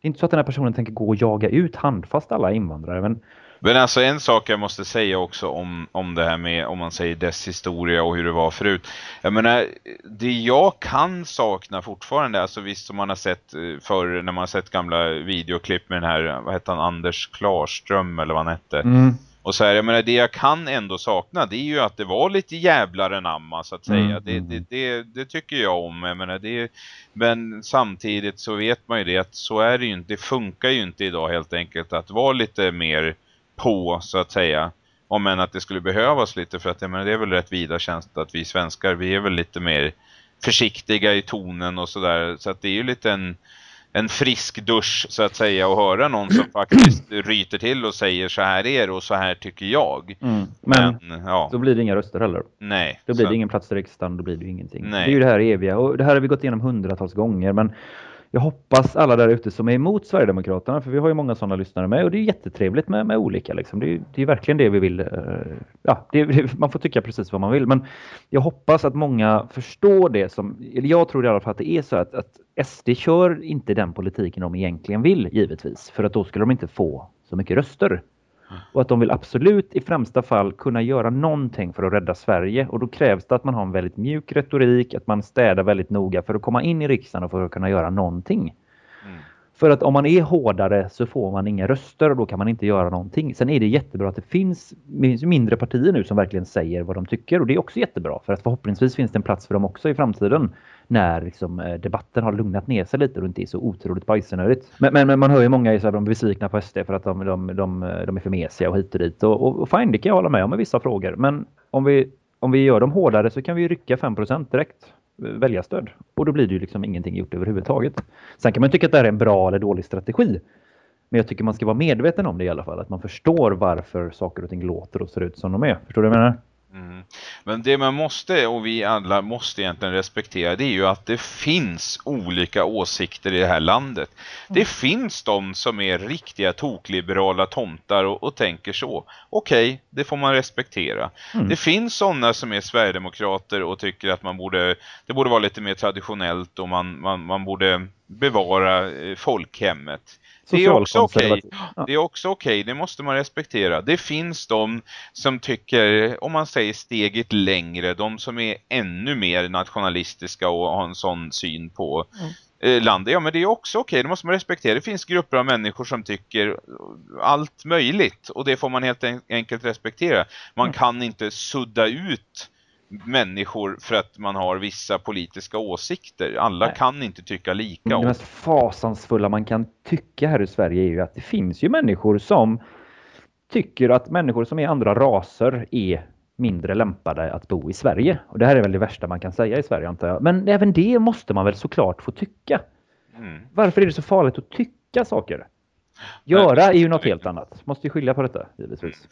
Det är inte så att den här personen tänker gå och jaga ut handfast alla invandrare. Men men alltså en sak jag måste säga också om, om det här med, om man säger dess historia och hur det var förut. Jag menar, det jag kan sakna fortfarande, alltså visst som man har sett eh, för när man har sett gamla videoklipp med den här, vad heter han, Anders Klarström eller vad han hette. Mm. Och så här, jag menar, det jag kan ändå sakna det är ju att det var lite jävlar anamma så att säga. Mm. Det, det, det, det, tycker jag om. Jag menar, det, men samtidigt så vet man ju det att så är det ju inte. Det funkar ju inte idag helt enkelt att vara lite mer på så att säga. Om än att det skulle behövas lite för att jag menar, det är väl rätt vida tjänst att vi svenskar vi är väl lite mer försiktiga i tonen och sådär. Så att det är ju lite en en frisk dusch så att säga och höra någon som [CLEARS THROAT] faktiskt ryter till och säger så här är det och så här tycker jag. Mm. Men, Men ja. då blir det inga röster heller. Nej. Då blir så... det ingen plats i riksdagen, då blir det ingenting. Nej. Det är ju det här eviga och det här har vi gått igenom hundratals gånger men jag hoppas alla där ute som är emot Sverigedemokraterna, för vi har ju många sådana lyssnare med och det är jättetrevligt med, med olika. Liksom. Det, är, det är verkligen det vi vill. Eh, ja, det, [LAUGHS] man får tycka precis vad man vill, men jag hoppas att många förstår det som, eller jag tror i alla fall att det är så att, att SD kör inte den politiken de egentligen vill, givetvis, för att då skulle de inte få så mycket röster. Och att de vill absolut i främsta fall kunna göra någonting för att rädda Sverige. Och då krävs det att man har en väldigt mjuk retorik, att man städar väldigt noga för att komma in i riksdagen och för att kunna göra någonting. Mm. För att om man är hårdare så får man inga röster och då kan man inte göra någonting. Sen är det jättebra att det finns mindre partier nu som verkligen säger vad de tycker och det är också jättebra för att förhoppningsvis finns det en plats för dem också i framtiden när liksom, eh, debatten har lugnat ner sig lite och inte är så otroligt bajsnödigt. Men, men, men, man hör ju många är så här, de är besvikna på SD för att de, de, de, de är för mesiga och hit och dit. Och, och, och fine, det kan jag hålla med om i vissa frågor. Men om vi, om vi gör dem hårdare så kan vi rycka 5% direkt väljarstöd. Och då blir det ju liksom ingenting gjort överhuvudtaget. Sen kan man tycka att det här är en bra eller dålig strategi. Men jag tycker man ska vara medveten om det i alla fall. Att man förstår varför saker och ting låter och ser ut som de är. Förstår du vad jag menar? Mm. Men det man måste, och vi alla måste egentligen respektera, det är ju att det finns olika åsikter i det här landet. Mm. Det finns de som är riktiga tokliberala tomtar och, och tänker så. Okej, okay, det får man respektera. Mm. Det finns sådana som är Sverigedemokrater och tycker att man borde, det borde vara lite mer traditionellt och man, man, man borde bevara eh, folkhemmet. Det är också okej. Okay. Ja. Det är också okej, okay. det måste man respektera. Det finns de som tycker, om man säger steget längre, de som är ännu mer nationalistiska och har en sån syn på mm. Eh, landet. Ja, men det är också okej, okay. det måste man respektera. Det finns grupper av människor som tycker allt möjligt och det får man helt enkelt respektera. Man mm. kan inte sudda ut människor för att man har vissa politiska åsikter. Alla Nej. kan inte tycka lika. Det mest fasansfulla man kan tycka här i Sverige är ju att det finns ju människor som tycker att människor som är andra raser är mindre lämpade att bo i Sverige. Och det här är väl det värsta man kan säga i Sverige antar jag. Men även det måste man väl såklart få tycka. Mm. Varför är det så farligt att tycka saker? Göra är ju något helt annat. Måste ju skilja på detta, givetvis.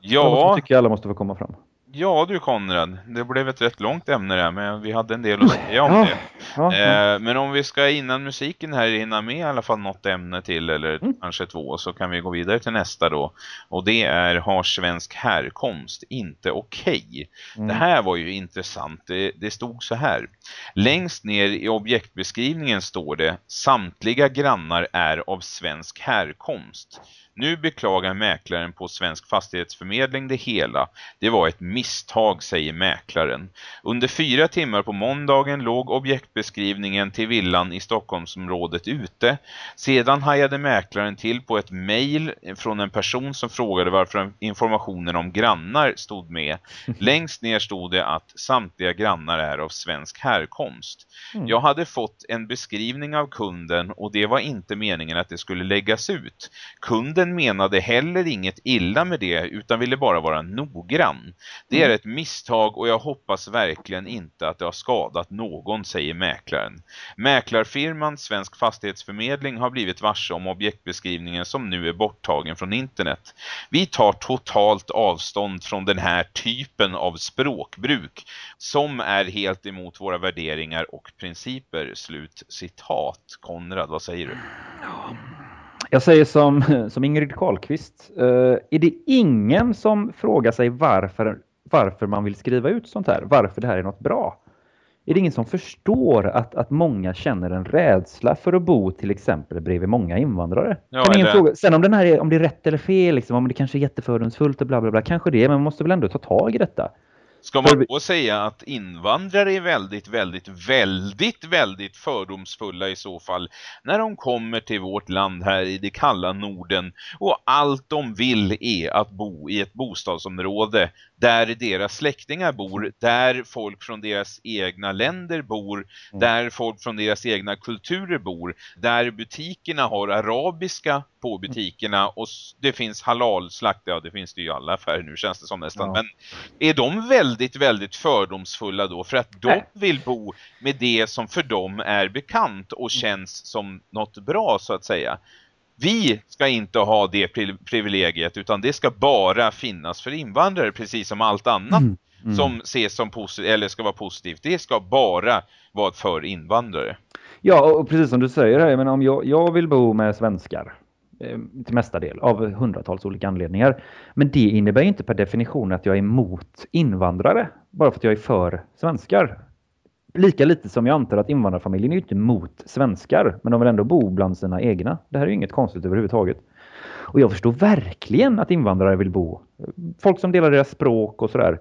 Ja. Jag tycker alla måste få komma fram. Ja du Konrad, det blev ett rätt långt ämne där men vi hade en del att säga om det. Ja, ja. Eh, men om vi ska innan musiken här hinna med i alla fall något ämne till eller mm. kanske två så kan vi gå vidare till nästa då. Och det är har svensk härkomst inte okej? Okay? Mm. Det här var ju intressant. Det, det stod så här. Längst ner i objektbeskrivningen står det samtliga grannar är av svensk härkomst. Nu beklagar mäklaren på Svensk fastighetsförmedling det hela. Det var ett misstag, säger mäklaren. Under fyra timmar på måndagen låg objektbeskrivningen till villan i Stockholmsområdet ute. Sedan hajade mäklaren till på ett mejl från en person som frågade varför informationen om grannar stod med. [LAUGHS] Längst ner stod det att samtliga grannar är av svensk härkomst. Mm. Jag hade fått en beskrivning av kunden och det var inte meningen att det skulle läggas ut. Kunden Kunden menade heller inget illa med det utan ville bara vara noggrann. Det är mm. ett misstag och jag hoppas verkligen inte att det har skadat någon, säger mäklaren. Mäklarfirman Svensk Fastighetsförmedling har blivit varse om objektbeskrivningen som nu är borttagen från internet. Vi tar totalt avstånd från den här typen av språkbruk som är helt emot våra värderingar och principer. Slut citat. Konrad, vad säger du? Jag säger som, [LAUGHS] som Ingrid Karlqvist. Uh, är det ingen som frågar sig varför, varför man vill skriva ut sånt här? Varför det här är något bra? Är det ingen som förstår att, att många känner en rädsla för att bo till exempel bredvid många invandrare? Ja, ingen fråga. Sen om, den här är, om det är rätt eller fel, liksom, om det kanske är jättefördomsfullt och bla bla bla, kanske det, men man måste väl ändå ta tag i detta. Ska man då säga att invandrare är väldigt, väldigt, väldigt, väldigt fördomsfulla i så fall när de kommer till vårt land här i det kalla Norden och allt de vill är att bo i ett bostadsområde där deras släktingar bor, där folk från deras egna länder bor, mm. där folk från deras egna kulturer bor, där butikerna har arabiska på butikerna och det finns halalslakt, ja det finns det ju i alla affärer nu känns det som nästan, ja. men är de väldigt, väldigt fördomsfulla då för att de Nej. vill bo med det som för dem är bekant och mm. känns som något bra så att säga vi ska inte ha det privilegiet utan det ska bara finnas för invandrare precis som allt annat mm. Mm. som ses som positivt eller ska vara positivt. Det ska bara vara för invandrare. Ja, och precis som du säger här, men om jag, jag vill bo med svenskar eh, till mesta del av hundratals olika anledningar. Men det innebär inte per definition att jag är emot invandrare bara för att jag är för svenskar. Lika lite som jag antar att invandrarfamiljen är inte emot svenskar, men de vill ändå bo bland sina egna. Det här är ju inget konstigt överhuvudtaget. Och jag förstår verkligen att invandrare vill bo. Folk som delar deras språk och sådär.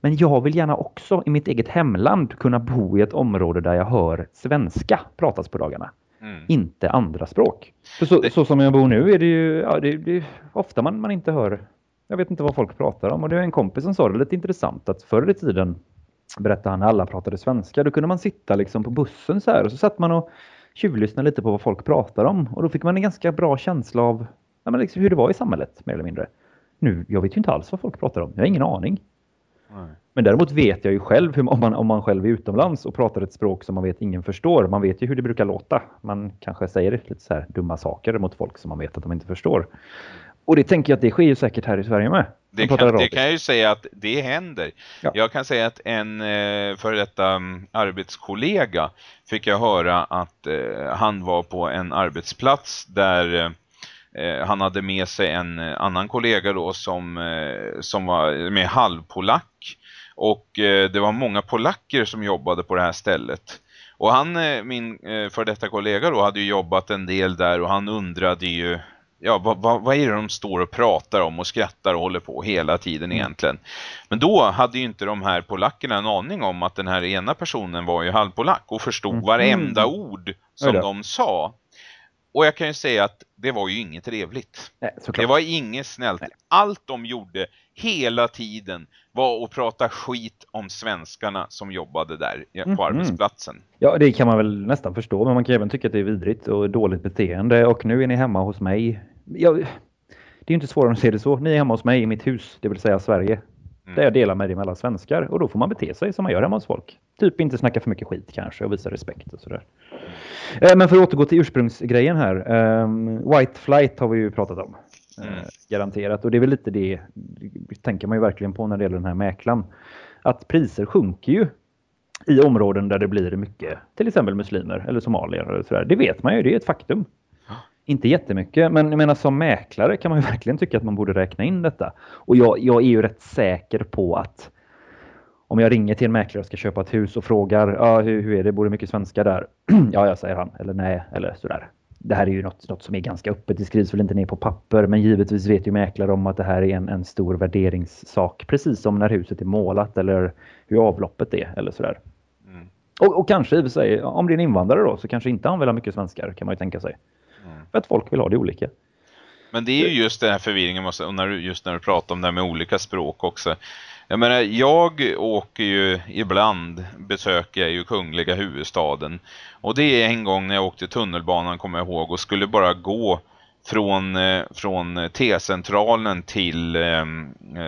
Men jag vill gärna också i mitt eget hemland kunna bo i ett område där jag hör svenska pratas på dagarna. mm. inte andra språk. För så, det... så, som jag bor nu är det ju ja, det, det, ofta man, man inte hör, jag vet inte vad folk pratar om. Och det är en kompis som sa det lite intressant att förr i tiden berättade han när alla pratade svenska. Då kunde man sitta liksom på bussen så här och så satt man och tjuvlyssnade lite på vad folk pratar om. Och då fick man en ganska bra känsla av ja, men liksom hur det var i samhället mer eller mindre. Nu, jag vet ju inte alls vad folk pratar om. Jag har ingen aning. Nej. Men däremot vet jag ju själv hur, om, man, om man själv är utomlands och pratar ett språk som man vet ingen förstår. Man vet ju hur det brukar låta. Man kanske säger lite så här dumma saker mot folk som man vet att de inte förstår. Och det tänker jag att det sker ju säkert här i Sverige med. Det kan, det kan jag ju säga att det händer. Ja. Jag kan säga att en eh, för detta um, arbetskollega fick jag höra att eh, han var på en arbetsplats där eh, han hade med sig en annan kollega då som, eh, som var med halvpolack. Och det var många polacker som jobbade på det här stället. Och han, min för detta kollega då, hade ju jobbat en del där och han undrade ju ja, vad, vad, vad, är det de står och pratar om och skrattar och håller på hela tiden mm. egentligen. Men då hade ju inte de här polackerna en aning om att den här ena personen var ju halvpolack och förstod mm. varenda ord som de sa. Och jag kan ju säga att det var ju inget trevligt. Nej, det var inget snällt. Nej. Allt de gjorde hela tiden var att prata skit om svenskarna som jobbade där på mm. arbetsplatsen. Ja, det kan man väl nästan förstå. Men man kan även tycka att det är vidrigt och dåligt beteende. Och nu är ni hemma hos mig jag, det är inte svårare att se det så. Ni är hemma hos mig i mitt hus, det vill säga Sverige. Mm. Där jag delar med det med alla svenskar. Och då får man bete sig som man gör hemma hos folk. Typ inte snacka för mycket skit kanske och visa respekt och sådär. Eh, men för att återgå till ursprungsgrejen här. Um, white flight har vi ju pratat om. Eh, mm. Garanterat. Och det är väl lite det, det tänker man ju verkligen på när det gäller den här mäklaren. Att priser sjunker ju i områden där det blir mycket, till exempel muslimer eller somalier. Eller sådär. Det vet man ju, det är ett faktum. Inte jättemycket, men jag menar som mäklare kan man ju [LAUGHS] verkligen tycka att man borde räkna in detta. Och jag, jag är ju rätt säker på att om jag ringer till en mäklare och ska köpa ett hus och frågar ja, hur, hur är det, bor det mycket svenskar där? [CLEARS THROAT] ja, jag säger han. Eller nej, eller sådär. Det här är ju något, något som är ganska öppet. Det skrivs väl inte ner på papper. Men givetvis vet ju mäklare om att det här är en, en stor värderingssak. Precis som när huset är målat eller hur avloppet är eller sådär. Mm. Och, och kanske i och för sig, om det är en invandrare då så kanske inte han vill ha mycket svenskar kan man ju tänka sig. För att folk vill ha det olika. Men det är ju just den här förvirringen, och när du, just när du pratar om det här med olika språk också. Jag menar, jag åker ju ibland, besöker jag ju kungliga huvudstaden. Och det är en gång när jag åkte tunnelbanan, kommer jag ihåg, och skulle bara gå från, eh, från T-centralen till eh,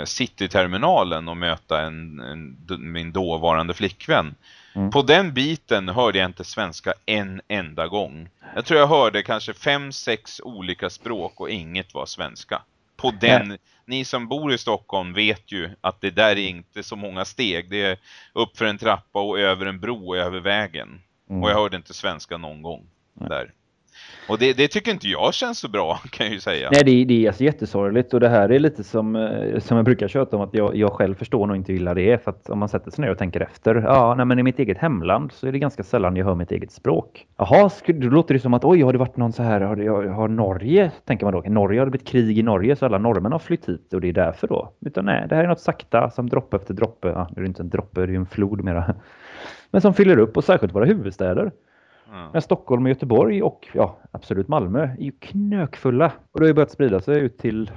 Cityterminalen och möta en, en, min dåvarande flickvän. Mm. På den biten hörde jag inte svenska en enda gång. Jag tror jag hörde kanske fem, sex olika språk och inget var svenska. På den, ni som bor i Stockholm vet ju att det där är inte så många steg. Det är upp för en trappa och över en bro och över vägen. Mm. Och jag hörde inte svenska någon gång där. Och det, det, tycker inte jag känns så bra [LAUGHS] kan jag ju säga. Nej, det, det är alltså jättesorgligt och det här är lite som, eh, som jag brukar köta om att jag, jag själv förstår nog inte hur illa det är. För att om man sätter sig ner och tänker efter. Ja, nej, men i mitt eget hemland så är det ganska sällan jag hör mitt eget språk. Jaha, då låter det som att oj, har det varit någon så här, har, det, har Norge, tänker man då. Norge har det blivit krig i Norge så alla norrmän har flytt hit och det är därför då. Utan nej, det här är något sakta som droppe efter droppe. Ja, det är inte en droppe, det är en flod mera. Men som fyller upp och särskilt våra huvudstäder. Mm. Men Stockholm och Göteborg och ja, absolut Malmö är ju knökfulla. Och det har ju börjat sprida sig ut till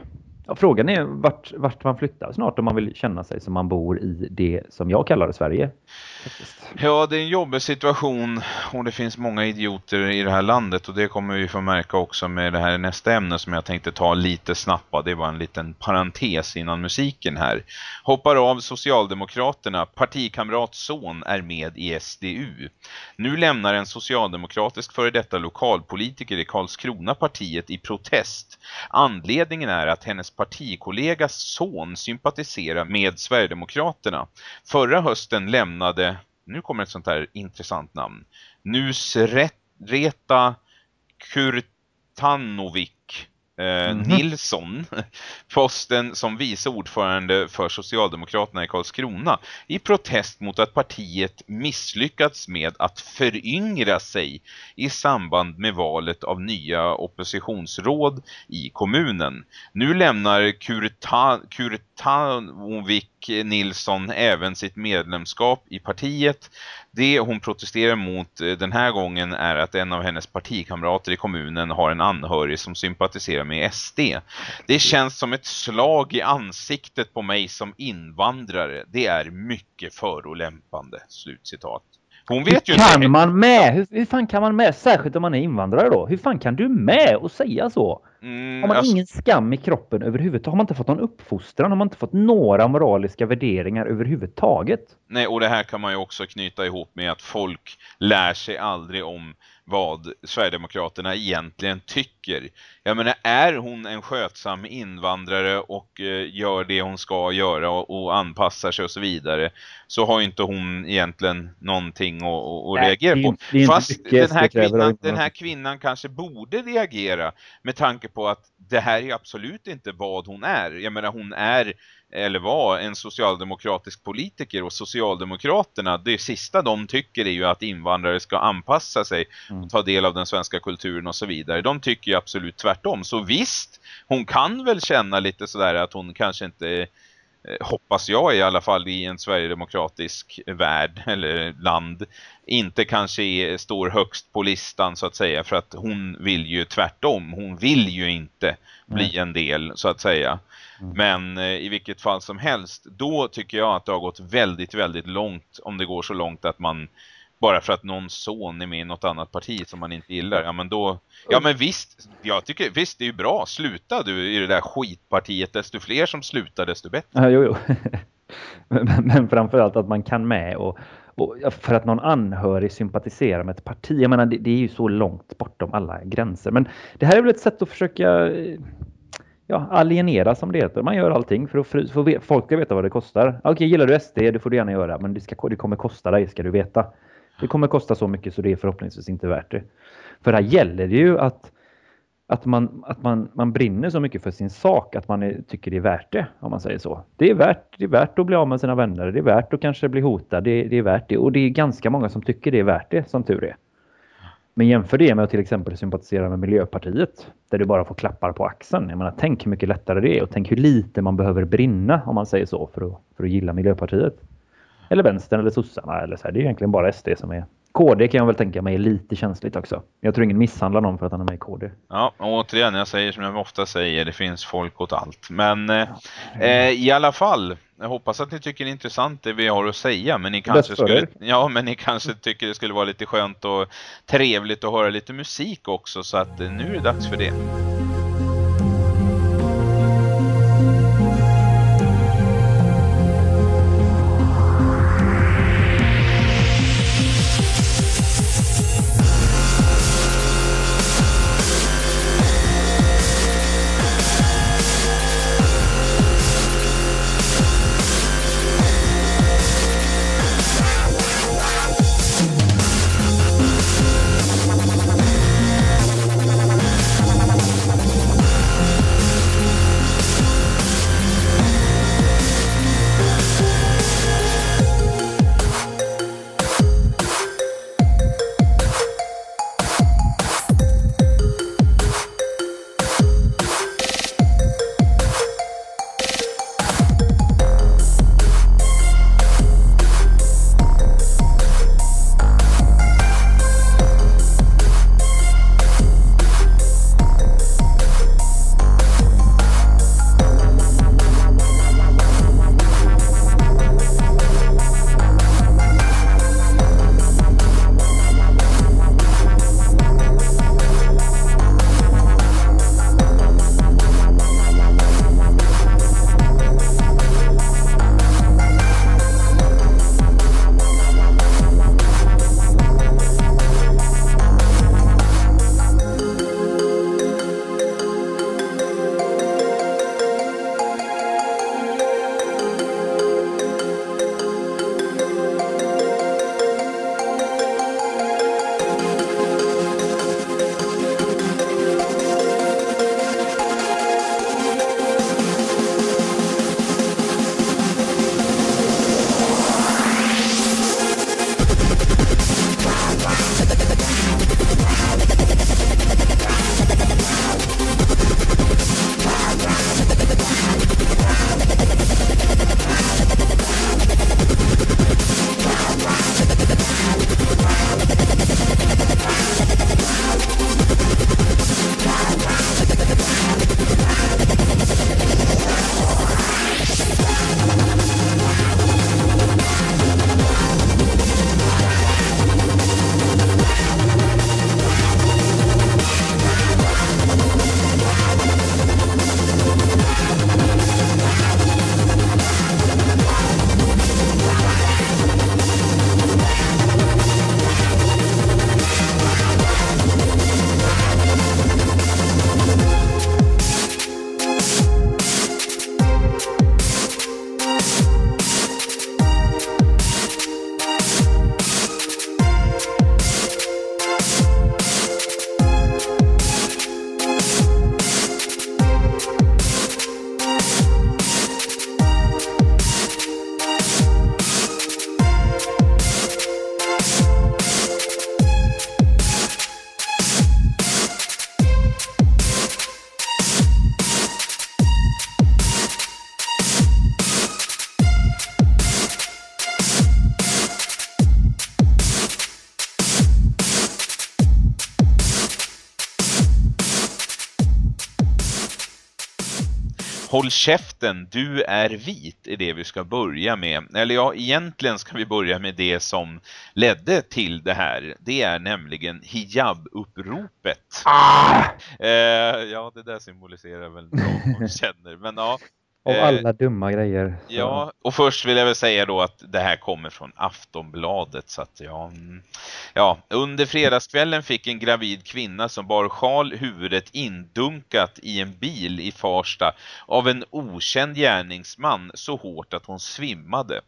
Ja, frågan är vart, vart man flyttar snart om man vill känna sig som man bor i det som jag kallar Sverige. Ja, det är en jobbig situation och det finns många idioter i det här landet och det kommer vi få märka också med det här nästa ämne som jag tänkte ta lite snabbt. Det var en liten parentes innan musiken här. Hoppar av Socialdemokraterna, partikamrats son är med i SDU. Nu lämnar en socialdemokratisk före detta lokalpolitiker i Karlskrona partiet i protest. Anledningen är att hennes partikollegas son sympatisera med Sverigedemokraterna. Förra hösten lämnade, nu kommer ett sånt här intressant namn, Nusreta Kurtanovic mm. Nilsson [LAUGHS] posten som vice ordförande för Socialdemokraterna i Karlskrona i protest mot att partiet misslyckats med att föryngra sig i samband med valet av nya oppositionsråd i kommunen. Nu lämnar Kurta, Kurtanovic Nilsson även sitt medlemskap i partiet. Det hon protesterar mot eh, den här gången är att en av hennes partikamrater i kommunen har en anhörig som sympatiserar med SD. Det känns som ett slag i ansiktet på mig som invandrare. Det är mycket förolämpande. Slutcitat. Hon vet hur ju kan inte. man med? Hur, hur fan kan man med? Särskilt om man är invandrare då. Hur fan kan du med och säga så? Mm, har man alltså... ingen skam i kroppen överhuvudtaget? Har man inte fått någon uppfostran? Har man inte fått några moraliska värderingar överhuvudtaget? Nej, och det här kan man ju också knyta ihop med att folk lär sig aldrig om vad Sverigedemokraterna egentligen tycker. Jag menar, är hon en skötsam invandrare och eh, gör det hon ska göra och, och, anpassar sig och så vidare så har inte hon egentligen någonting att, att reagera på. Fast den här, kvinnan, den här kvinnan kanske borde reagera med tanke på att det här är absolut inte vad hon är. Jag menar, hon är eller var en socialdemokratisk politiker och Socialdemokraterna, det sista de tycker är ju att invandrare ska anpassa sig och mm. ta del av den svenska kulturen och så vidare. De tycker ju absolut tvärtom. Så visst, hon kan väl känna lite sådär att hon kanske inte eh, hoppas jag i alla fall i en sverigedemokratisk värld eller land inte kanske står högst på listan så att säga för att hon vill ju tvärtom. Hon vill ju inte bli en del så att säga. Mm. Men eh, i vilket fall som helst, då tycker jag att det har gått väldigt, väldigt långt om det går så långt att man bara för att någon son är med i något annat parti som man inte gillar, ja men då, ja men visst, jag tycker, visst det är ju bra, sluta du i det där skitpartiet, desto fler som slutar desto bättre. Ja, jo, jo. [LAUGHS] men, men framförallt att man kan med och för att någon anhörig sympatiserar med ett parti, jag menar det, det är ju så långt bortom alla gränser, men det här är väl ett sätt att försöka eh, ja, alienera som det heter. Man gör allting för att för folk ska veta vad det kostar. Okej, okay, gillar du SD, det får du gärna göra, men det, ska, det kommer kosta dig, ska du veta. Det kommer kosta så mycket så det är förhoppningsvis inte värt det. För här gäller det ju att, att, man, att man, man brinner så mycket för sin sak att man är, tycker det är värt det, om man säger så. Det är, värt, det är värt att bli av med sina vänner, det är värt att kanske bli hotad, det, det är värt det. Och det är ganska många som tycker det är värt det, som tur är. Men jämför det med att till exempel sympatisera med Miljöpartiet där du bara får klappar på axeln. Jag menar, tänk hur mycket lättare det är och tänk hur lite man behöver brinna om man säger så för att, för att gilla Miljöpartiet. Eller vänstern eller sossarna eller så här. Det är egentligen bara SD som är KD kan jag väl tänka mig är lite känsligt också. Jag tror ingen misshandlar någon för att han är med i KD. Ja, och återigen, jag säger som jag ofta säger, det finns folk åt allt. Men eh, eh, i alla fall, jag hoppas att ni tycker det är intressant det vi har att säga. Men ni kanske, skulle, [LAUGHS] ja, men ni kanske tycker det skulle vara lite skönt och trevligt att höra lite musik också. Så att eh, nu är det dags för det. Håll käften, du är vit är det vi ska börja med. Eller ja, egentligen ska vi börja med det som ledde till det här. Det är nämligen hijab-uppropet. Ah! Eh, ja, det där symboliserar väl vad känner. Men ja, av eh, alla dumma grejer. Så. Ja, och först vill jag väl säga då att det här kommer från Aftonbladet så att ja, mm. ja, under fredagskvällen fick en gravid kvinna som bar sjal huvudet indunkat i en bil i Farsta av en okänd gärningsman så hårt att hon svimmade.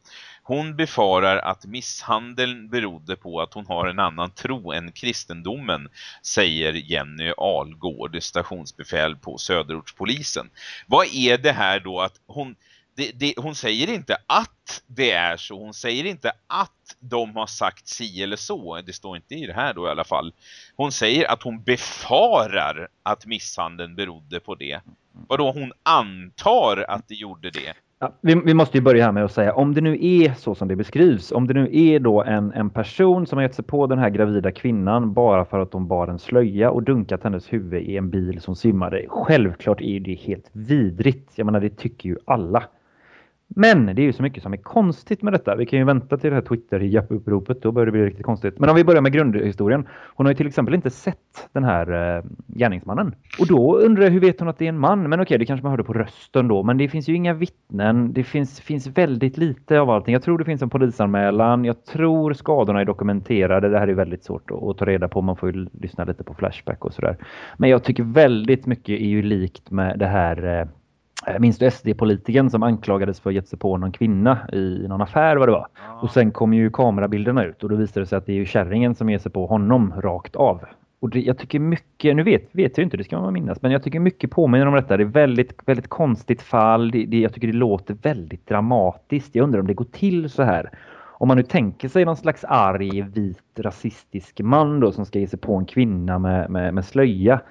Hon befarar att misshandeln berodde på att hon har en annan tro än kristendomen, säger Jenny Algård, stationsbefäl på Söderortspolisen. Vad är det här då att hon... Det, det, hon säger inte att det är så. Hon säger inte att de har sagt si eller så. Det står inte i det här då i alla fall. Hon säger att hon befarar att misshandeln berodde på det. Vadå, hon antar att det gjorde det. Ja, vi, vi, måste ju börja här med att säga om det nu är så som det beskrivs, om det nu är då en, en person som har gett sig på den här gravida kvinnan bara för att hon bar en slöja och dunkat hennes huvud i en bil som simmade. Självklart är det helt vidrigt. Jag menar, det tycker ju alla. Men det är ju så mycket som är konstigt med detta. Vi kan ju vänta till det här Twitter-uppropet, då börjar det bli riktigt konstigt. Men om vi börjar med grundhistorien. Hon har ju till exempel inte sett den här eh, gärningsmannen. Och då undrar jag, hur vet hon att det är en man? Men okej, det kanske man hörde på rösten då. Men det finns ju inga vittnen. Det finns, finns väldigt lite av allting. Jag tror det finns en polisanmälan. Jag tror skadorna är dokumenterade. Det här är väldigt svårt att, att ta reda på. Man får ju lyssna lite på Flashback och sådär. Men jag tycker väldigt mycket är ju likt med det här eh, minns du SD-politiken som anklagades för att gett sig på någon kvinna i någon affär vad det var. Ja. Och sen kom ju kamerabilderna ut och då visade det sig att det är ju kärringen som ger sig på honom rakt av. Och det, jag tycker mycket, nu vet, vet jag inte, det ska man minnas, men jag tycker mycket påminner om detta. Det är väldigt, väldigt konstigt fall. Det, det, jag tycker det låter väldigt dramatiskt. Jag undrar om det går till så här. Om man nu tänker sig någon slags arg, vit, rasistisk man då som ska ge sig på en kvinna med, med, med slöja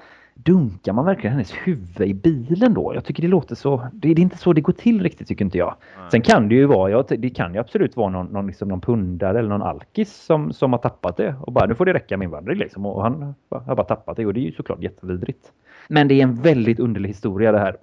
dunkar man verkligen hennes huvud i bilen då? Jag tycker det låter så, det, är inte så det går till riktigt tycker inte jag. Nej. Sen kan det ju vara, ja, det kan ju absolut vara någon, någon, liksom någon pundare eller någon alkis som, som har tappat det och bara nu får det räcka min vandring liksom och han har bara tappat det och det är ju såklart jättevidrigt. Men det är en väldigt underlig historia det här.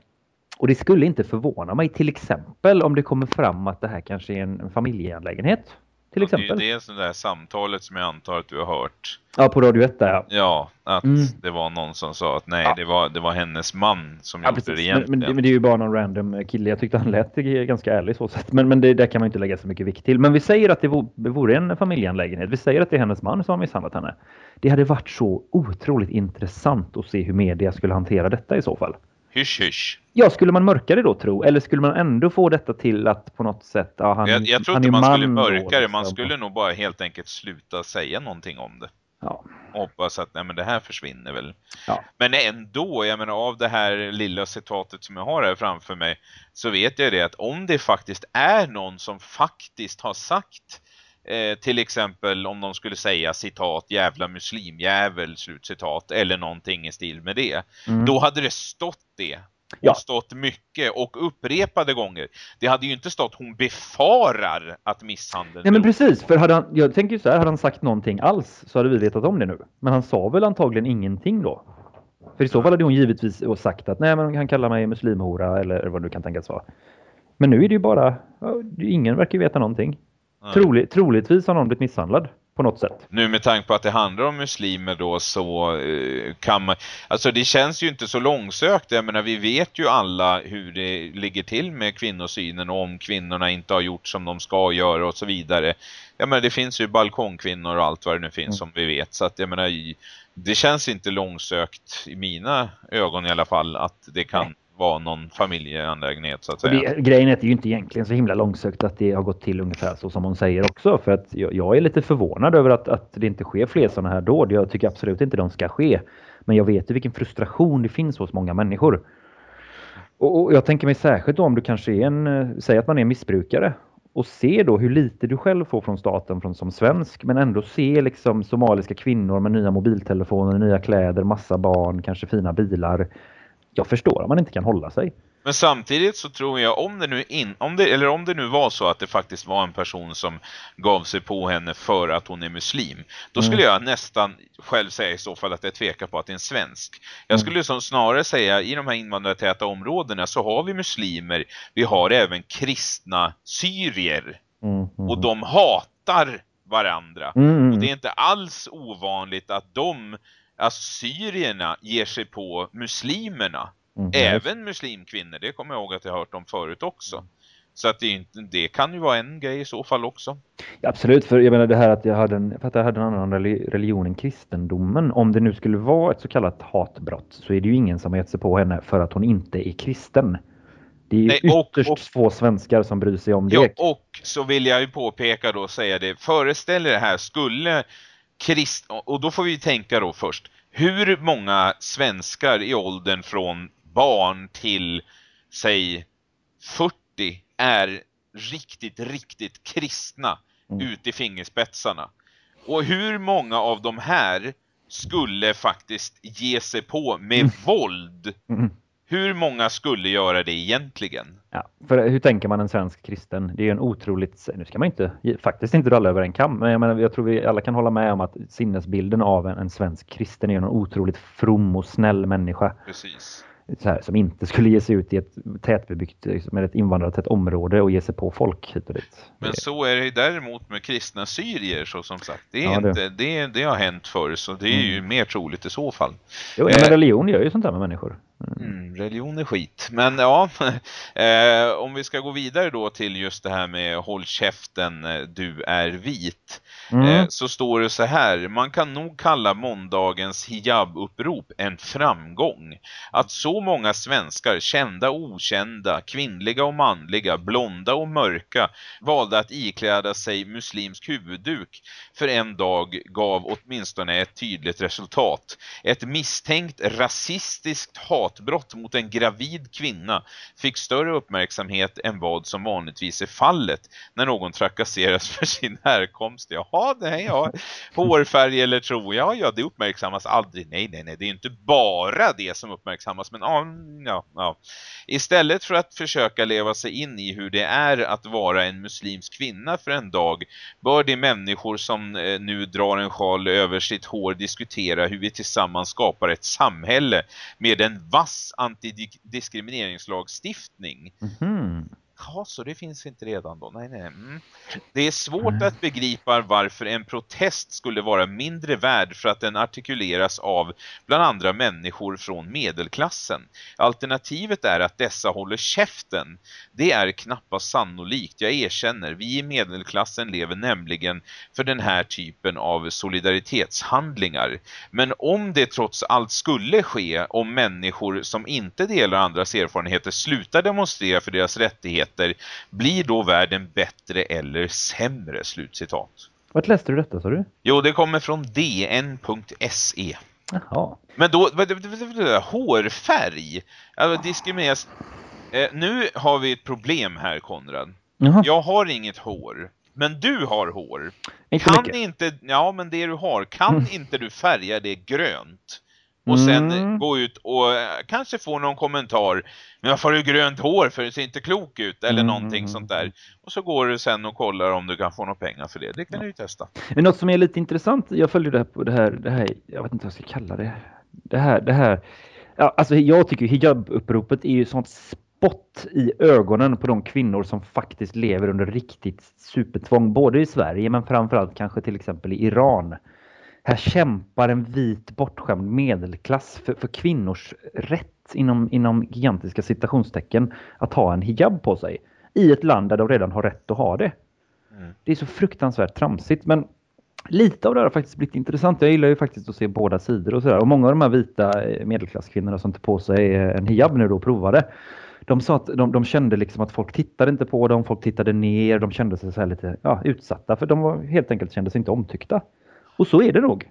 Och det skulle inte förvåna mig till exempel om det kommer fram att det här kanske är en familjeanlägenhet till ja, exempel. Det är det där samtalet som jag antar att du har hört. Ja, på Radio 1 där, ja. Ja, att mm. det var någon som sa att nej, ja. det, var, det var hennes man som ja, gjorde precis. det egentligen. Men, men, men, det är ju bara någon random kille. Jag tyckte han lät ganska ärlig så sätt. Men, men det där kan man inte lägga så mycket vikt till. Men vi säger att det vore en familjeanlägenhet. Vi säger att det är hennes man som har misshandlat henne. Det hade varit så otroligt intressant att se hur media skulle hantera detta i så fall. Hysch, hysch. Ja, skulle man mörka det då tro? Eller skulle man ändå få detta till att på något sätt... Ja, han, jag, jag tror inte man, man skulle mörka det. Man liksom. skulle nog bara helt enkelt sluta säga någonting om det. Ja. hoppas att nej, men det här försvinner väl. Ja. Men ändå, jag menar av det här lilla citatet som jag har här framför mig så vet jag det att om det faktiskt är någon som faktiskt har sagt eh, till exempel om de skulle säga citat jävla muslimjävel slutcitat eller någonting i stil med det. Mm. Då hade det stått det ja. stått mycket och upprepade gånger. Det hade ju inte stått hon befarar att misshandeln... Nej men precis, för hade han, jag tänker ju så här, hade han sagt någonting alls så hade vi vetat om det nu. Men han sa väl antagligen ingenting då? För i så fall hade hon givetvis sagt att nej men han kallar mig muslimhora eller vad du kan tänkas vara. Men nu är det ju bara, ingen verkar veta någonting. Trolig, troligtvis har någon blivit misshandlad på något sätt. Nu med tanke på att det handlar om muslimer då så eh, kan man, alltså det känns ju inte så långsökt. Jag menar vi vet ju alla hur det ligger till med kvinnosynen och om kvinnorna inte har gjort som de ska göra och så vidare. Jag menar det finns ju balkongkvinnor och allt vad det nu finns mm. som vi vet. Så att jag menar det känns inte långsökt i mina ögon i alla fall att det kan Nej vara någon familjeanlägenhet så att säga. Det, grejen är att det är ju inte egentligen så himla långsökt att det har gått till ungefär så som hon säger också. För att jag, jag är lite förvånad över att, att det inte sker fler sådana här dåd. Jag tycker absolut inte de ska ske. Men jag vet ju vilken frustration det finns hos många människor. Och, och jag tänker mig särskilt om du kanske är en, eh, säg att man är missbrukare och se då hur lite du själv får från staten från, som svensk men ändå se liksom somaliska kvinnor med nya mobiltelefoner, nya kläder, massa barn, kanske fina bilar jag förstår om man inte kan hålla sig. Men samtidigt så tror jag om det nu in, om det, eller om det nu var så att det faktiskt var en person som gav sig på henne för att hon är muslim. Då skulle mm. jag nästan själv säga i så fall att jag tvekar på att det är en svensk. Jag mm. skulle som snarare säga i de här invandrartäta områdena så har vi muslimer. Vi har även kristna syrier. Mm. mm och de hatar varandra. Mm. Och det är inte alls ovanligt att de assyrierna ger sig på muslimerna. Mm. Även muslimkvinnor, det kommer jag ihåg att jag hört om förut också. Så att det, inte, det kan ju vara en grej i så fall också. Ja, absolut, för jag menar det här att jag hade en, för att jag hade en annan religion än kristendomen. Om det nu skulle vara ett så kallat hatbrott så är det ju ingen som har gett sig på henne för att hon inte är kristen. Det är ju Nej, ytterst och, få svenskar som bryr sig om det. Ja, och så vill jag ju påpeka då säga det. Föreställ er det här, skulle krist... Och då får vi tänka då först. Hur många svenskar i åldern från barn till, säg, 40 är riktigt, riktigt kristna mm. ut i fingerspetsarna? Och hur många av de här skulle faktiskt ge sig på med mm. våld mm. Hur många skulle göra det egentligen? Ja, för hur tänker man en svensk kristen? Det är en otroligt, nu ska man inte, faktiskt inte dra över en kam, men jag, menar, jag tror vi alla kan hålla med om att sinnesbilden av en, en svensk kristen är en otroligt from och snäll människa. Precis så här, som inte skulle ge sig ut i ett tätbebyggt, liksom, med ett invandrartätt område och ge sig på folk hit och dit. Men så är det däremot med kristna syrier så som sagt. Det, är ja, det. Inte, det, det har hänt förr så det är mm. ju mer troligt i så fall. Jo, men eh, religion gör ju sånt där med människor. Mm, religion är skit. Men ja, [LAUGHS] eh, om vi ska gå vidare då till just det här med håll käften, eh, du är vit. Mm. Eh, så står det så här, man kan nog kalla måndagens hijab-upprop en framgång. Att så många svenskar, kända och okända, kvinnliga och manliga, blonda och mörka, valde att ikläda sig muslimsk huvudduk för en dag gav åtminstone ett tydligt resultat. Ett misstänkt rasistiskt hatbrott mot en gravid kvinna fick större uppmärksamhet än vad som vanligtvis är fallet när någon trakasseras för sin härkomst. Jaha, nej, ja. Hårfärg eller tro, ja, ja, det uppmärksammas aldrig. Nej, nej, nej, det är inte bara det som uppmärksammas, men ja, ja. Istället för att försöka leva sig in i hur det är att vara en muslimsk kvinna för en dag bör de människor som eh, nu drar en sjal över sitt hår diskutera hur vi tillsammans skapar ett samhälle med en vass antidiskrimineringslagstiftning. Mm -hmm. Ja, så det finns inte redan då. Nej, nej. Mm. Det är svårt att begripa varför en protest skulle vara mindre värd för att den artikuleras av bland andra människor från medelklassen. Alternativet är att dessa håller käften. Det är knappast sannolikt, jag erkänner. Vi i medelklassen lever nämligen för den här typen av solidaritetshandlingar. Men om det trots allt skulle ske om människor som inte delar andras erfarenheter slutar demonstrera för deras rättigheter nyheter blir då världen bättre eller sämre, slutcitat. Vart läste du detta, sa du? Jo, det kommer från dn.se. Jaha. Men då, hårfärg, alltså diskrimineras. Eh, nu har vi ett problem här, Konrad. Jaha. Jag har inget hår. Men du har hår. Inte kan mycket. inte, ja men det du har, kan mm. [LAUGHS] inte du färga det grönt? Och sen mm. gå ut och eh, kanske få någon kommentar. Men varför har du grönt hår för det ser inte klok ut? Eller mm. någonting sånt där. Och så går du sen och kollar om du kan få några pengar för det. Det kan ja. du ju testa. Men något som är lite intressant. Jag följer det här på det här. Det här jag vet inte vad jag ska kalla det. Det här. Det här ja, alltså jag tycker hijab-uppropet är ju sånt spott i ögonen på de kvinnor som faktiskt lever under riktigt supertvång. Både i Sverige men framförallt kanske till exempel i Iran. Här kämpar en vit bortskämd medelklass för, för kvinnors rätt inom, inom gigantiska citationstecken att ha en hijab på sig. I ett land där de redan har rätt att ha det. Mm. Det är så fruktansvärt tramsigt men lite av det har faktiskt blivit intressant. Jag gillar ju faktiskt att se båda sidor och sådär. Och många av de här vita eh, medelklasskvinnorna som tog på sig eh, en hijab nu då och provade. De sa att de, de, kände liksom att folk tittade inte på dem, folk tittade ner, de kände sig så lite ja, utsatta för de var helt enkelt kände sig inte omtyckta. Och så är det nog.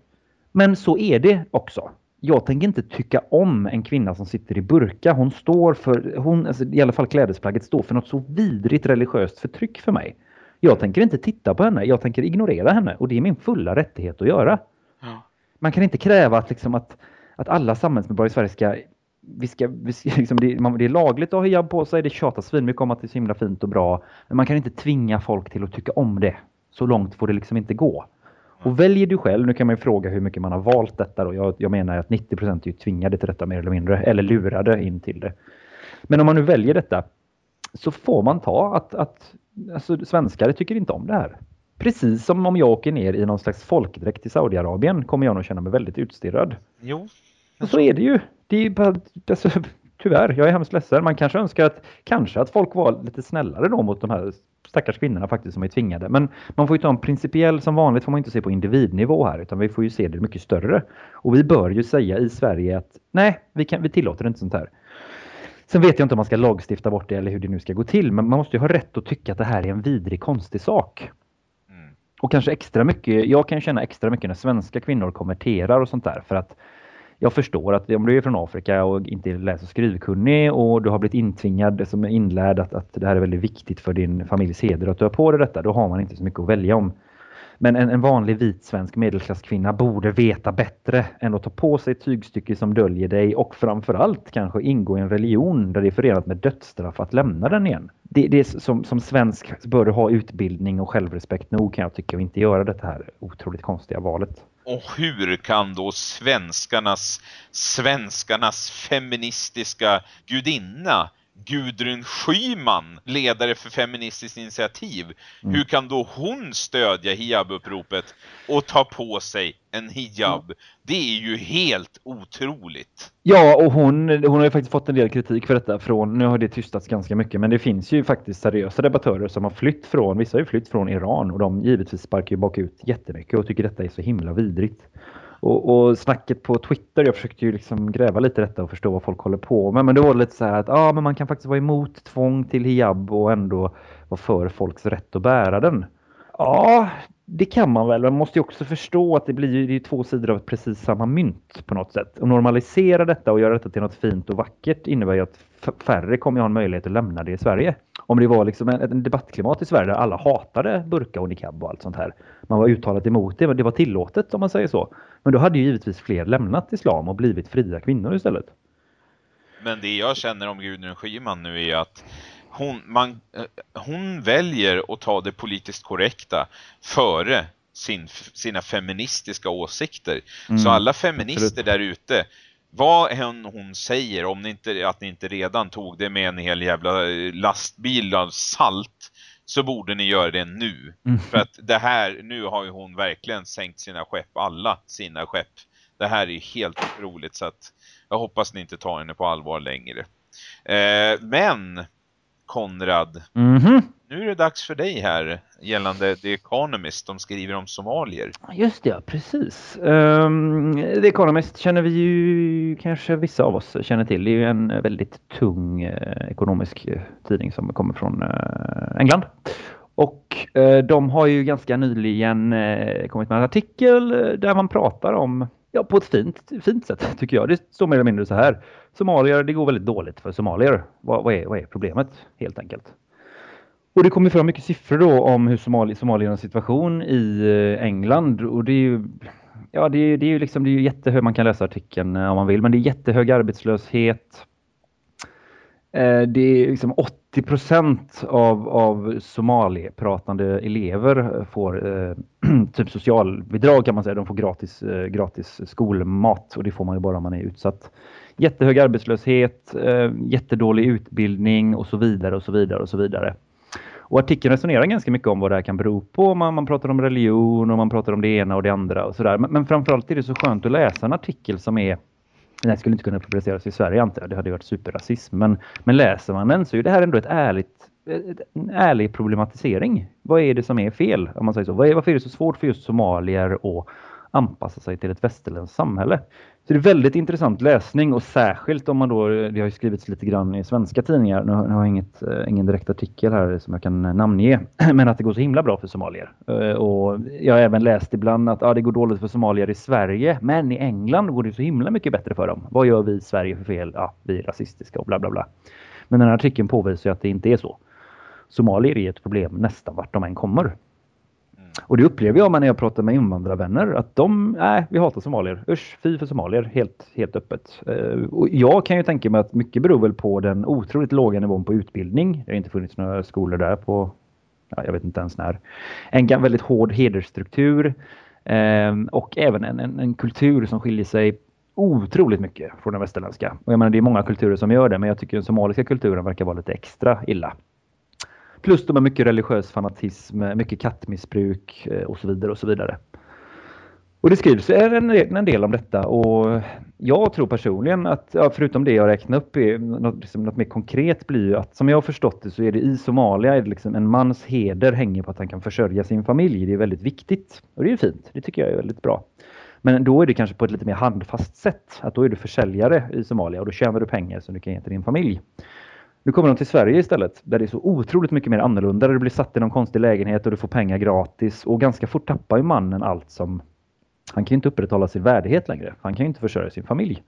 Men så är det också. Jag tänker inte tycka om en kvinna som sitter i burka. Hon står för, hon, alltså i alla fall klädesplagget står för något så vidrigt religiöst förtryck för mig. Jag tänker inte titta på henne, jag tänker ignorera henne och det är min fulla rättighet att göra. Ja. Man kan inte kräva att, liksom att, att alla samhällsmedborgare i Sverige ska vi ska, vi ska, [LAUGHS] liksom, det, man, det är lagligt att ha hijab på sig, det tjatas svinmycket om att det är så himla fint och bra. Men man kan inte tvinga folk till att tycka om det. Så långt får det liksom inte gå. Och väljer du själv, nu kan man ju fråga hur mycket man har valt detta då. Jag, jag menar att 90 är ju tvingade till detta mer eller mindre, eller lurade in till det. Men om man nu väljer detta så får man ta att, att alltså, svenskar tycker inte om det här. Precis som om jag åker ner i någon slags folkdräkt till Saudiarabien kommer jag nog känna mig väldigt utstirrad. Jo. Och så är det ju. Det är bara, alltså, tyvärr, jag är hemskt ledsen. Man kanske önskar att, kanske att folk var lite snällare då mot de här stackars kvinnorna faktiskt som är tvingade. Men man får ju ta en principiell, som vanligt får man inte se på individnivå här utan vi får ju se det mycket större. Och vi bör ju säga i Sverige att nej, vi, kan, vi tillåter inte sånt här. Sen vet jag inte om man ska lagstifta bort det eller hur det nu ska gå till, men man måste ju ha rätt att tycka att det här är en vidrig konstig sak. Mm. Och kanske extra mycket, jag kan känna extra mycket när svenska kvinnor konverterar och sånt där för att jag förstår att om du är från Afrika och inte är läs och skrivkunnig och du har blivit intvingad som är inlärd att, att det här är väldigt viktigt för din familjs heder att du har på dig detta, då har man inte så mycket att välja om. Men en, en vanlig vit svensk medelklasskvinna borde veta bättre än att ta på sig ett tygstycke som döljer dig och framförallt kanske ingå i en religion där det är förenat med dödsstraff att lämna den igen. Det, det är som, som svensk bör du ha utbildning och självrespekt nog kan jag tycka och inte göra det här otroligt konstiga valet. Och hur kan då svenskarnas, svenskarnas feministiska gudinna Gudrun Schyman, ledare för Feministiskt initiativ. Mm. Hur kan då hon stödja hijabuppropet och ta på sig en hijab? Mm. Det är ju helt otroligt. Ja, och hon, hon har ju faktiskt fått en del kritik för detta från, nu har det tystats ganska mycket, men det finns ju faktiskt seriösa debattörer som har flytt från, vissa har ju flytt från Iran och de givetvis sparkar ju bakut jättemycket och tycker detta är så himla vidrigt. Och, och snacket på Twitter, jag försökte ju liksom gräva lite i detta och förstå vad folk håller på med. Men det var lite så här att ah, men man kan faktiskt vara emot tvång till hijab och ändå vara för folks rätt att bära den. Ja, det kan man väl. Man måste ju också förstå att det blir det två sidor av precis samma mynt på något sätt. Och normalisera detta och göra detta till något fint och vackert innebär ju att färre kommer ha en möjlighet att lämna det i Sverige. Om det var liksom en, en debattklimat i Sverige där alla hatade burka och niqab och allt sånt här. Man var uttalat emot det, men det var tillåtet om man säger så. Men då hade ju givetvis fler lämnat islam och blivit fria kvinnor istället. Men det jag känner om Gudrun Schyman nu är att hon, man, eh, hon väljer att ta det politiskt korrekta före sin, sina feministiska åsikter. Mm, så alla feminister där ute, vad än hon säger, om ni inte, att ni inte redan tog det med en hel jävla eh, lastbil av salt, så borde ni göra det nu. Mm. För att det här, nu har ju hon verkligen sänkt sina skepp, alla sina skepp. Det här är helt otroligt så att jag hoppas ni inte tar henne på allvar längre. Eh, men Konrad. Mm -hmm. Nu är det dags för dig här gällande The Economist. De skriver om somalier. Just det, precis. Um, The Economist känner vi ju kanske vissa av oss känner till. Det är ju en väldigt tung eh, ekonomisk eh, tidning som kommer från eh, England. Och eh, de har ju ganska nyligen eh, kommit med en artikel där man pratar om Ja, på ett fint, fint sätt [LAUGHS] tycker jag. Det står mer eller mindre så här. Somalier, det går väldigt dåligt för somalier. Vad, vad, är, vad är problemet helt enkelt? Och det kommer fram mycket siffror då om hur somali, somaliernas situation i eh, England och det är ju Ja, det är, det är ju liksom, det är jättehög, man kan läsa artikeln eh, om man vill, men det är jättehög arbetslöshet. Eh, det är liksom 80 procent av, av somalipratande elever eh, får eh, [CLEARS THROAT] typ socialbidrag kan man säga. De får gratis, eh, gratis skolmat och det får man ju bara om man är utsatt. Jättehög arbetslöshet, eh, jättedålig utbildning och så vidare och så vidare och så vidare. Och artikeln resonerar ganska mycket om vad det här kan bero på. Man, man pratar om religion och man pratar om det ena och det andra och sådär. Men, men framförallt är det så skönt att läsa en artikel som är den skulle inte kunna publiceras i Sverige antar jag. Det hade varit superrasism. Men, men läser man den så är det här ändå ett ärligt, en ärlig problematisering. Vad är det som är fel? Om man säger så. Varför är det så svårt för just somalier och anpassa sig till ett västerländskt samhälle? Så det är väldigt intressant läsning och särskilt om man då, det har ju skrivits lite grann i svenska tidningar, nu har jag inget, eh, ingen direkt artikel här som jag kan eh, namnge, [CLEARS THROAT] men att det går så himla bra för somalier. Eh, och jag har även läst ibland att ja, det går dåligt för somalier i Sverige, men i England går det så himla mycket bättre för dem. Vad gör vi i Sverige för fel? Ja, vi är rasistiska och bla bla bla. Men den här artikeln påvisar ju att det inte är så. Somalier är ett problem nästan vart de än kommer. Och det upplever jag när jag pratar med invandrarvänner att de, nej, vi hatar somalier. Usch, fy för somalier, helt, helt öppet. Eh, och jag kan ju tänka mig att mycket beror väl på den otroligt låga nivån på utbildning. Det har inte funnits några skolor där på, ja, jag vet inte ens när. En väldigt hård hedersstruktur ehm, och även en, en, en kultur som skiljer sig otroligt mycket från den västerländska. Och jag menar, det är många kulturer som gör det, men jag tycker den somaliska kulturen verkar vara lite extra illa. Plus de har mycket religiös fanatism, mycket kattmissbruk eh, och så vidare och så vidare. Och det skrivs en, en del om detta och jag tror personligen att, ja, förutom det jag räknar upp, är något, liksom, något mer konkret blir ju att som jag har förstått det så är det i Somalia är det liksom en mans heder hänger på att han kan försörja sin familj. Det är väldigt viktigt och det är ju fint. Det tycker jag är väldigt bra. Men då är det kanske på ett lite mer handfast sätt. Att då är du försäljare i Somalia och då tjänar du pengar som du kan ge till din familj. Nu kommer de till Sverige istället där det är så otroligt mycket mer annorlunda. Där du blir satt i någon konstig lägenhet och du får pengar gratis och ganska fort tappar ju mannen allt som... Han kan ju inte upprätthålla sin värdighet längre. Han kan ju inte försörja sin familj.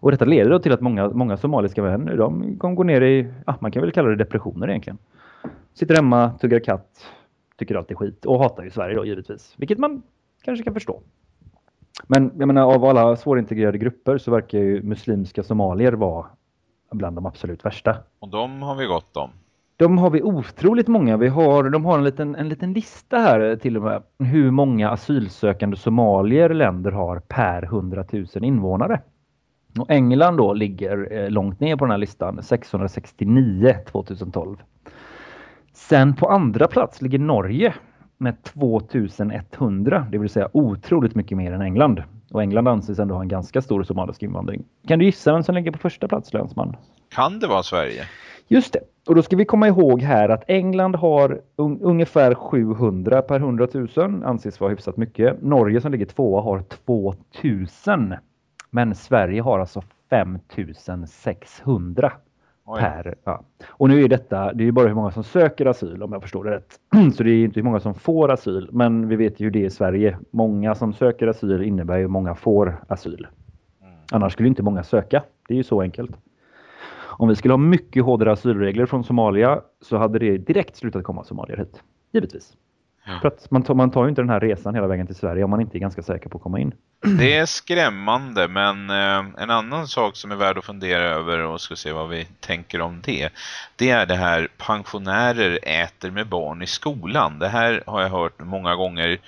Och detta leder då till att många, många somaliska män, de kommer gå ner i, ja, man kan väl kalla det depressioner egentligen. Sitter hemma, tuggar katt, tycker allt är skit och hatar ju Sverige då givetvis. Vilket man kanske kan förstå. Men jag menar av alla svårintegrerade grupper så verkar ju muslimska somalier vara bland de absolut värsta. Och de har vi gott om. De har vi otroligt många. Vi har, de har en liten, en liten lista här till och med hur många asylsökande somalier länder har per 100 000 invånare. Och England då ligger eh, långt ner på den här listan, 669 2012. Sen på andra plats ligger Norge med 2100, det vill säga otroligt mycket mer än England. Och England anses ändå ha en ganska stor somalisk invandring. Kan du gissa vem som ligger på första plats, Länsman? Kan det vara Sverige? Just det. Och då ska vi komma ihåg här att England har un ungefär 700 per 100 000, anses vara hyfsat mycket. Norge som ligger tvåa har 2000. Men Sverige har alltså 5600 per. Ja. Och nu är detta, det är ju bara hur många som söker asyl om jag förstår det rätt. [CLEARS THROAT] Så det är inte hur många som får asyl. Men vi vet ju det i Sverige. Många som söker asyl innebär ju många får asyl. Mm. Annars skulle inte många söka. Det är ju så enkelt. Om vi skulle ha mycket hårdare asylregler från Somalia så hade det direkt slutat komma somalier hit. Givetvis. För att man tar, man tar ju inte den här resan hela vägen till Sverige om man inte är ganska säker på att komma in. Det är skrämmande men eh, en annan sak som är värd att fundera över och ska se vad vi tänker om det. Det är det här pensionärer äter med barn i skolan. Det här har jag hört många gånger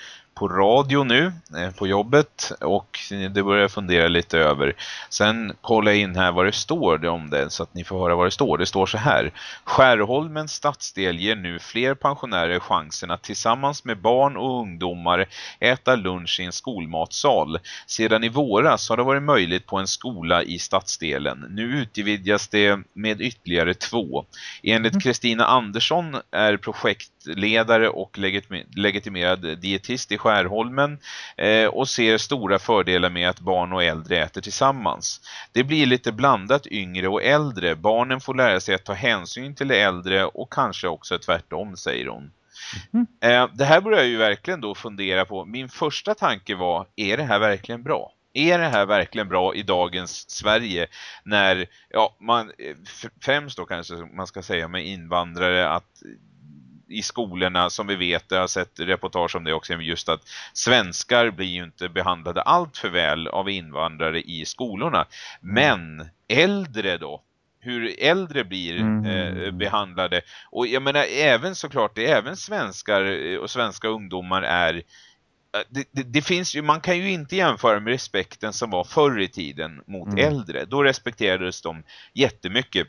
på radio nu eh, på jobbet och det börjar jag fundera lite över. Sen kollar jag in här vad det står om det så att ni får höra vad det står. Det står så här. Skärholmens stadsdel ger nu fler pensionärer chansen att tillsammans med barn och ungdomar äta lunch i en skolmatsal. Sedan i våras har det varit möjligt på en skola i stadsdelen. Nu utvidgas det med ytterligare två. Enligt mm. Kristina Andersson är projektledare och legitimerad dietist i Skärholmen eh, och ser stora fördelar med att barn och äldre äter tillsammans. Det blir lite blandat yngre och äldre. Barnen får lära sig att ta hänsyn till äldre och kanske också tvärtom, säger hon. Mm. Eh, det här börjar jag ju verkligen då fundera på. Min första tanke var, är det här verkligen bra? Är det här verkligen bra i dagens Sverige när, ja, man, eh, främst då kanske man ska säga med invandrare att i skolorna som vi vet, jag har sett reportage om det också, just att svenskar blir ju inte behandlade allt för väl av invandrare i skolorna. Mm. Men äldre då, hur äldre blir mm. eh, behandlade. Och jag menar även såklart, det även svenskar eh, och svenska ungdomar är eh, det, det, det, finns ju, man kan ju inte jämföra med respekten som var förr i tiden mot mm. äldre. Då respekterades de jättemycket.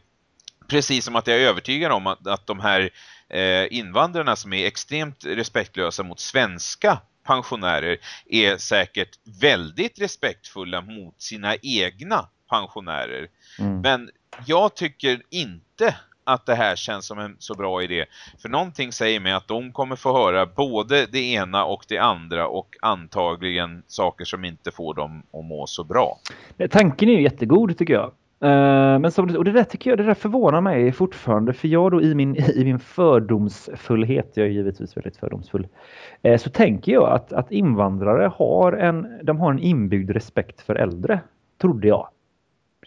Precis som att jag är övertygad om att, att de här invandrarna som är extremt respektlösa mot svenska pensionärer är säkert väldigt respektfulla mot sina egna pensionärer. Mm. Men jag tycker inte att det här känns som en så bra idé. För någonting säger mig att de kommer få höra både det ena och det andra och antagligen saker som inte får dem att må så bra. Tanken är ju jättegod tycker jag. Eh, men som, och det där tycker jag, det där förvånar mig fortfarande för jag då i min, [LAUGHS] i min fördomsfullhet, jag är givetvis väldigt fördomsfull, eh, så tänker jag att, att invandrare har en, de har en inbyggd respekt för äldre, trodde jag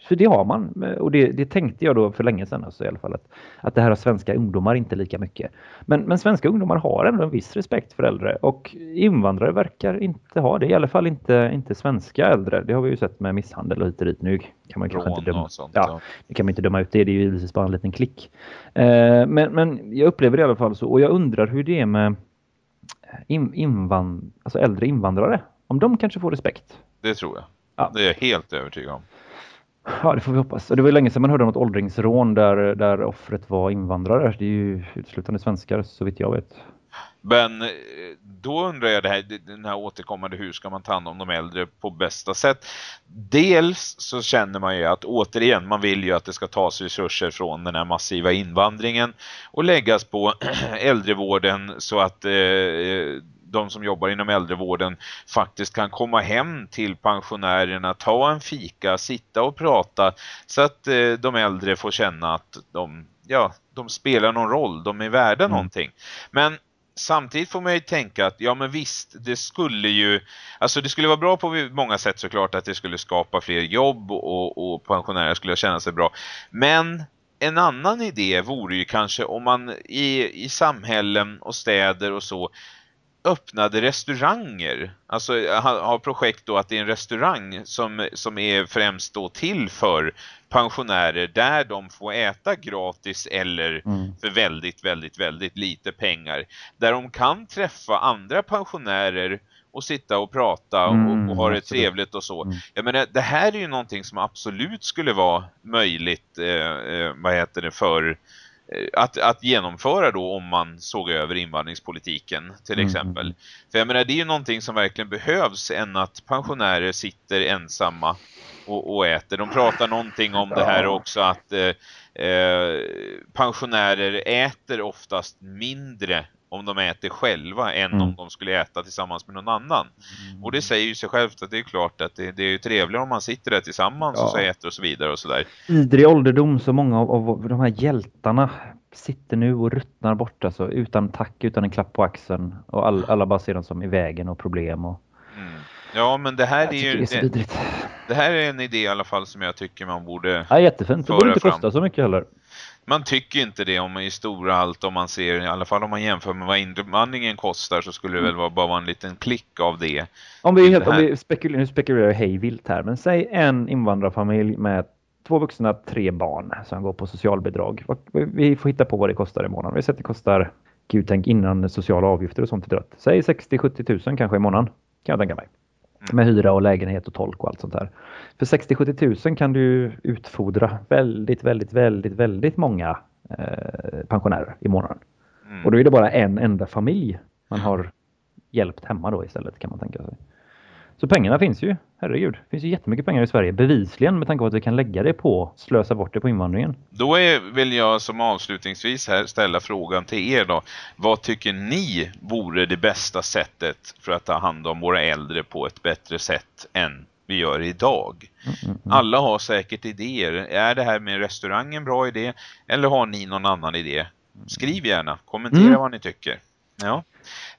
för det har man och det, det, tänkte jag då för länge sedan alltså, i alla fall att, att det här har svenska ungdomar inte lika mycket. Men, men svenska ungdomar har ändå en viss respekt för äldre och invandrare verkar inte ha det, i alla fall inte, inte svenska äldre. Det har vi ju sett med misshandel och hit och dit. Nu kan man kanske inte döma, sånt, ja, det kan man inte döma ut det, det är ju givetvis bara en liten klick. Eh, men, men jag upplever det i alla fall så och jag undrar hur det är med in, invand, alltså äldre invandrare. Om de kanske får respekt. Det tror jag. Ja. Det är jag helt övertygad om. Ja, det får vi hoppas. Det var länge sedan man hörde om ett åldringsrån där, där offret var invandrare. Det är ju uteslutande svenskar så vitt jag vet. Men eh, då undrar jag det här, den här återkommande hur ska man ta hand om de äldre på bästa sätt. Dels så känner man ju att återigen man vill ju att det ska tas resurser från den här massiva invandringen och läggas på [CLEARS THROAT] äldrevården så att eh, de som jobbar inom äldrevården faktiskt kan komma hem till pensionärerna, ta en fika, sitta och prata så att eh, de äldre får känna att de, ja, de spelar någon roll, de är värda mm. någonting. Men samtidigt får man ju tänka att ja men visst, det skulle ju alltså det skulle vara bra på många sätt såklart att det skulle skapa fler jobb och, och pensionärer skulle känna sig bra. Men en annan idé vore ju kanske om man i, i samhällen och städer och så öppnade restauranger. Alltså har projekt då att det är en restaurang som, som är främst då till för pensionärer där de får äta gratis eller mm. för väldigt, väldigt, väldigt lite pengar. Där de kan träffa andra pensionärer och sitta och prata och, mm, och ha det trevligt och så. Mm. Jag menar, det här är ju någonting som absolut skulle vara möjligt eh, eh, vad heter det, för att, att genomföra då om man såg över invandringspolitiken till mm. exempel. För jag menar det är ju någonting som verkligen behövs än att pensionärer sitter ensamma och, och äter. De pratar någonting om det här också att eh, eh, pensionärer äter oftast mindre om de äter själva än mm. om de skulle äta tillsammans med någon annan. Mm. Och det säger ju sig självt att det är klart att det, det är ju trevligare om man sitter där tillsammans ja. och så äter och så vidare och sådär. Idrig ålderdom så många av, av de här hjältarna sitter nu och ruttnar bort alltså, utan tack, utan en klapp på axeln och all, alla bara ser dem som i vägen och problem och mm. Ja, men det här är ju det, det, här är en idé i alla fall som jag tycker man borde Ja, jättefint. Det borde inte kosta så mycket heller man tycker inte det om i stora allt om man ser, i alla fall om man jämför med vad invandringen kostar så skulle det väl vara bara vara en liten klick av det. Om vi, helt, om vi spekulerar, nu spekulerar hej vilt här, men säg en invandrarfamilj med två vuxna, tre barn som går på socialbidrag. Vi får hitta på vad det kostar i månaden. Vi säger att det kostar, gud tänk innan sociala avgifter och sånt är dratt. Säg 60-70 tusen kanske i månaden, kan jag tänka mig. Mm. Med hyra och lägenhet och tolk och allt sånt där. För 60-70 tusen kan du utfodra väldigt, väldigt, väldigt, väldigt många eh, pensionärer i månaden. Mm. Och då är det bara en enda familj man har hjälpt hemma då istället kan man tänka sig. Så pengarna finns ju, herregud. Det finns ju jättemycket pengar i Sverige, bevisligen med tanke på att vi kan lägga det på, slösa bort det på invandringen. Då är, vill jag som avslutningsvis här ställa frågan till er då. Vad tycker ni vore det bästa sättet för att ta hand om våra äldre på ett bättre sätt än vi gör idag? Mm, mm, mm. Alla har säkert idéer. Är det här med restaurang en bra idé? Eller har ni någon annan idé? Skriv gärna, kommentera mm. vad ni tycker. Ja.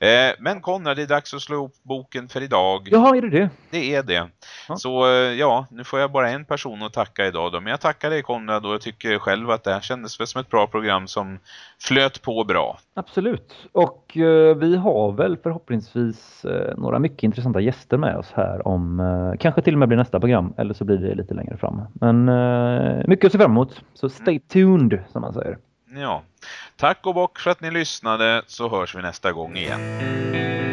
Eh, men Konrad, det är dags att slå upp boken för idag. Jaha, är det det? Det är det. Ja. Så eh, ja, nu får jag bara en person att tacka idag då. Men jag tackar dig Konrad och jag tycker själv att det här kändes väl som ett bra program som flöt på bra. Absolut. Och eh, vi har väl förhoppningsvis eh, några mycket intressanta gäster med oss här om eh, kanske till och med blir nästa program eller så blir det lite längre fram. Men eh, mycket att se fram emot. Så stay tuned som man säger. Ja. Tack och bock för att ni lyssnade så hörs vi nästa gång igen.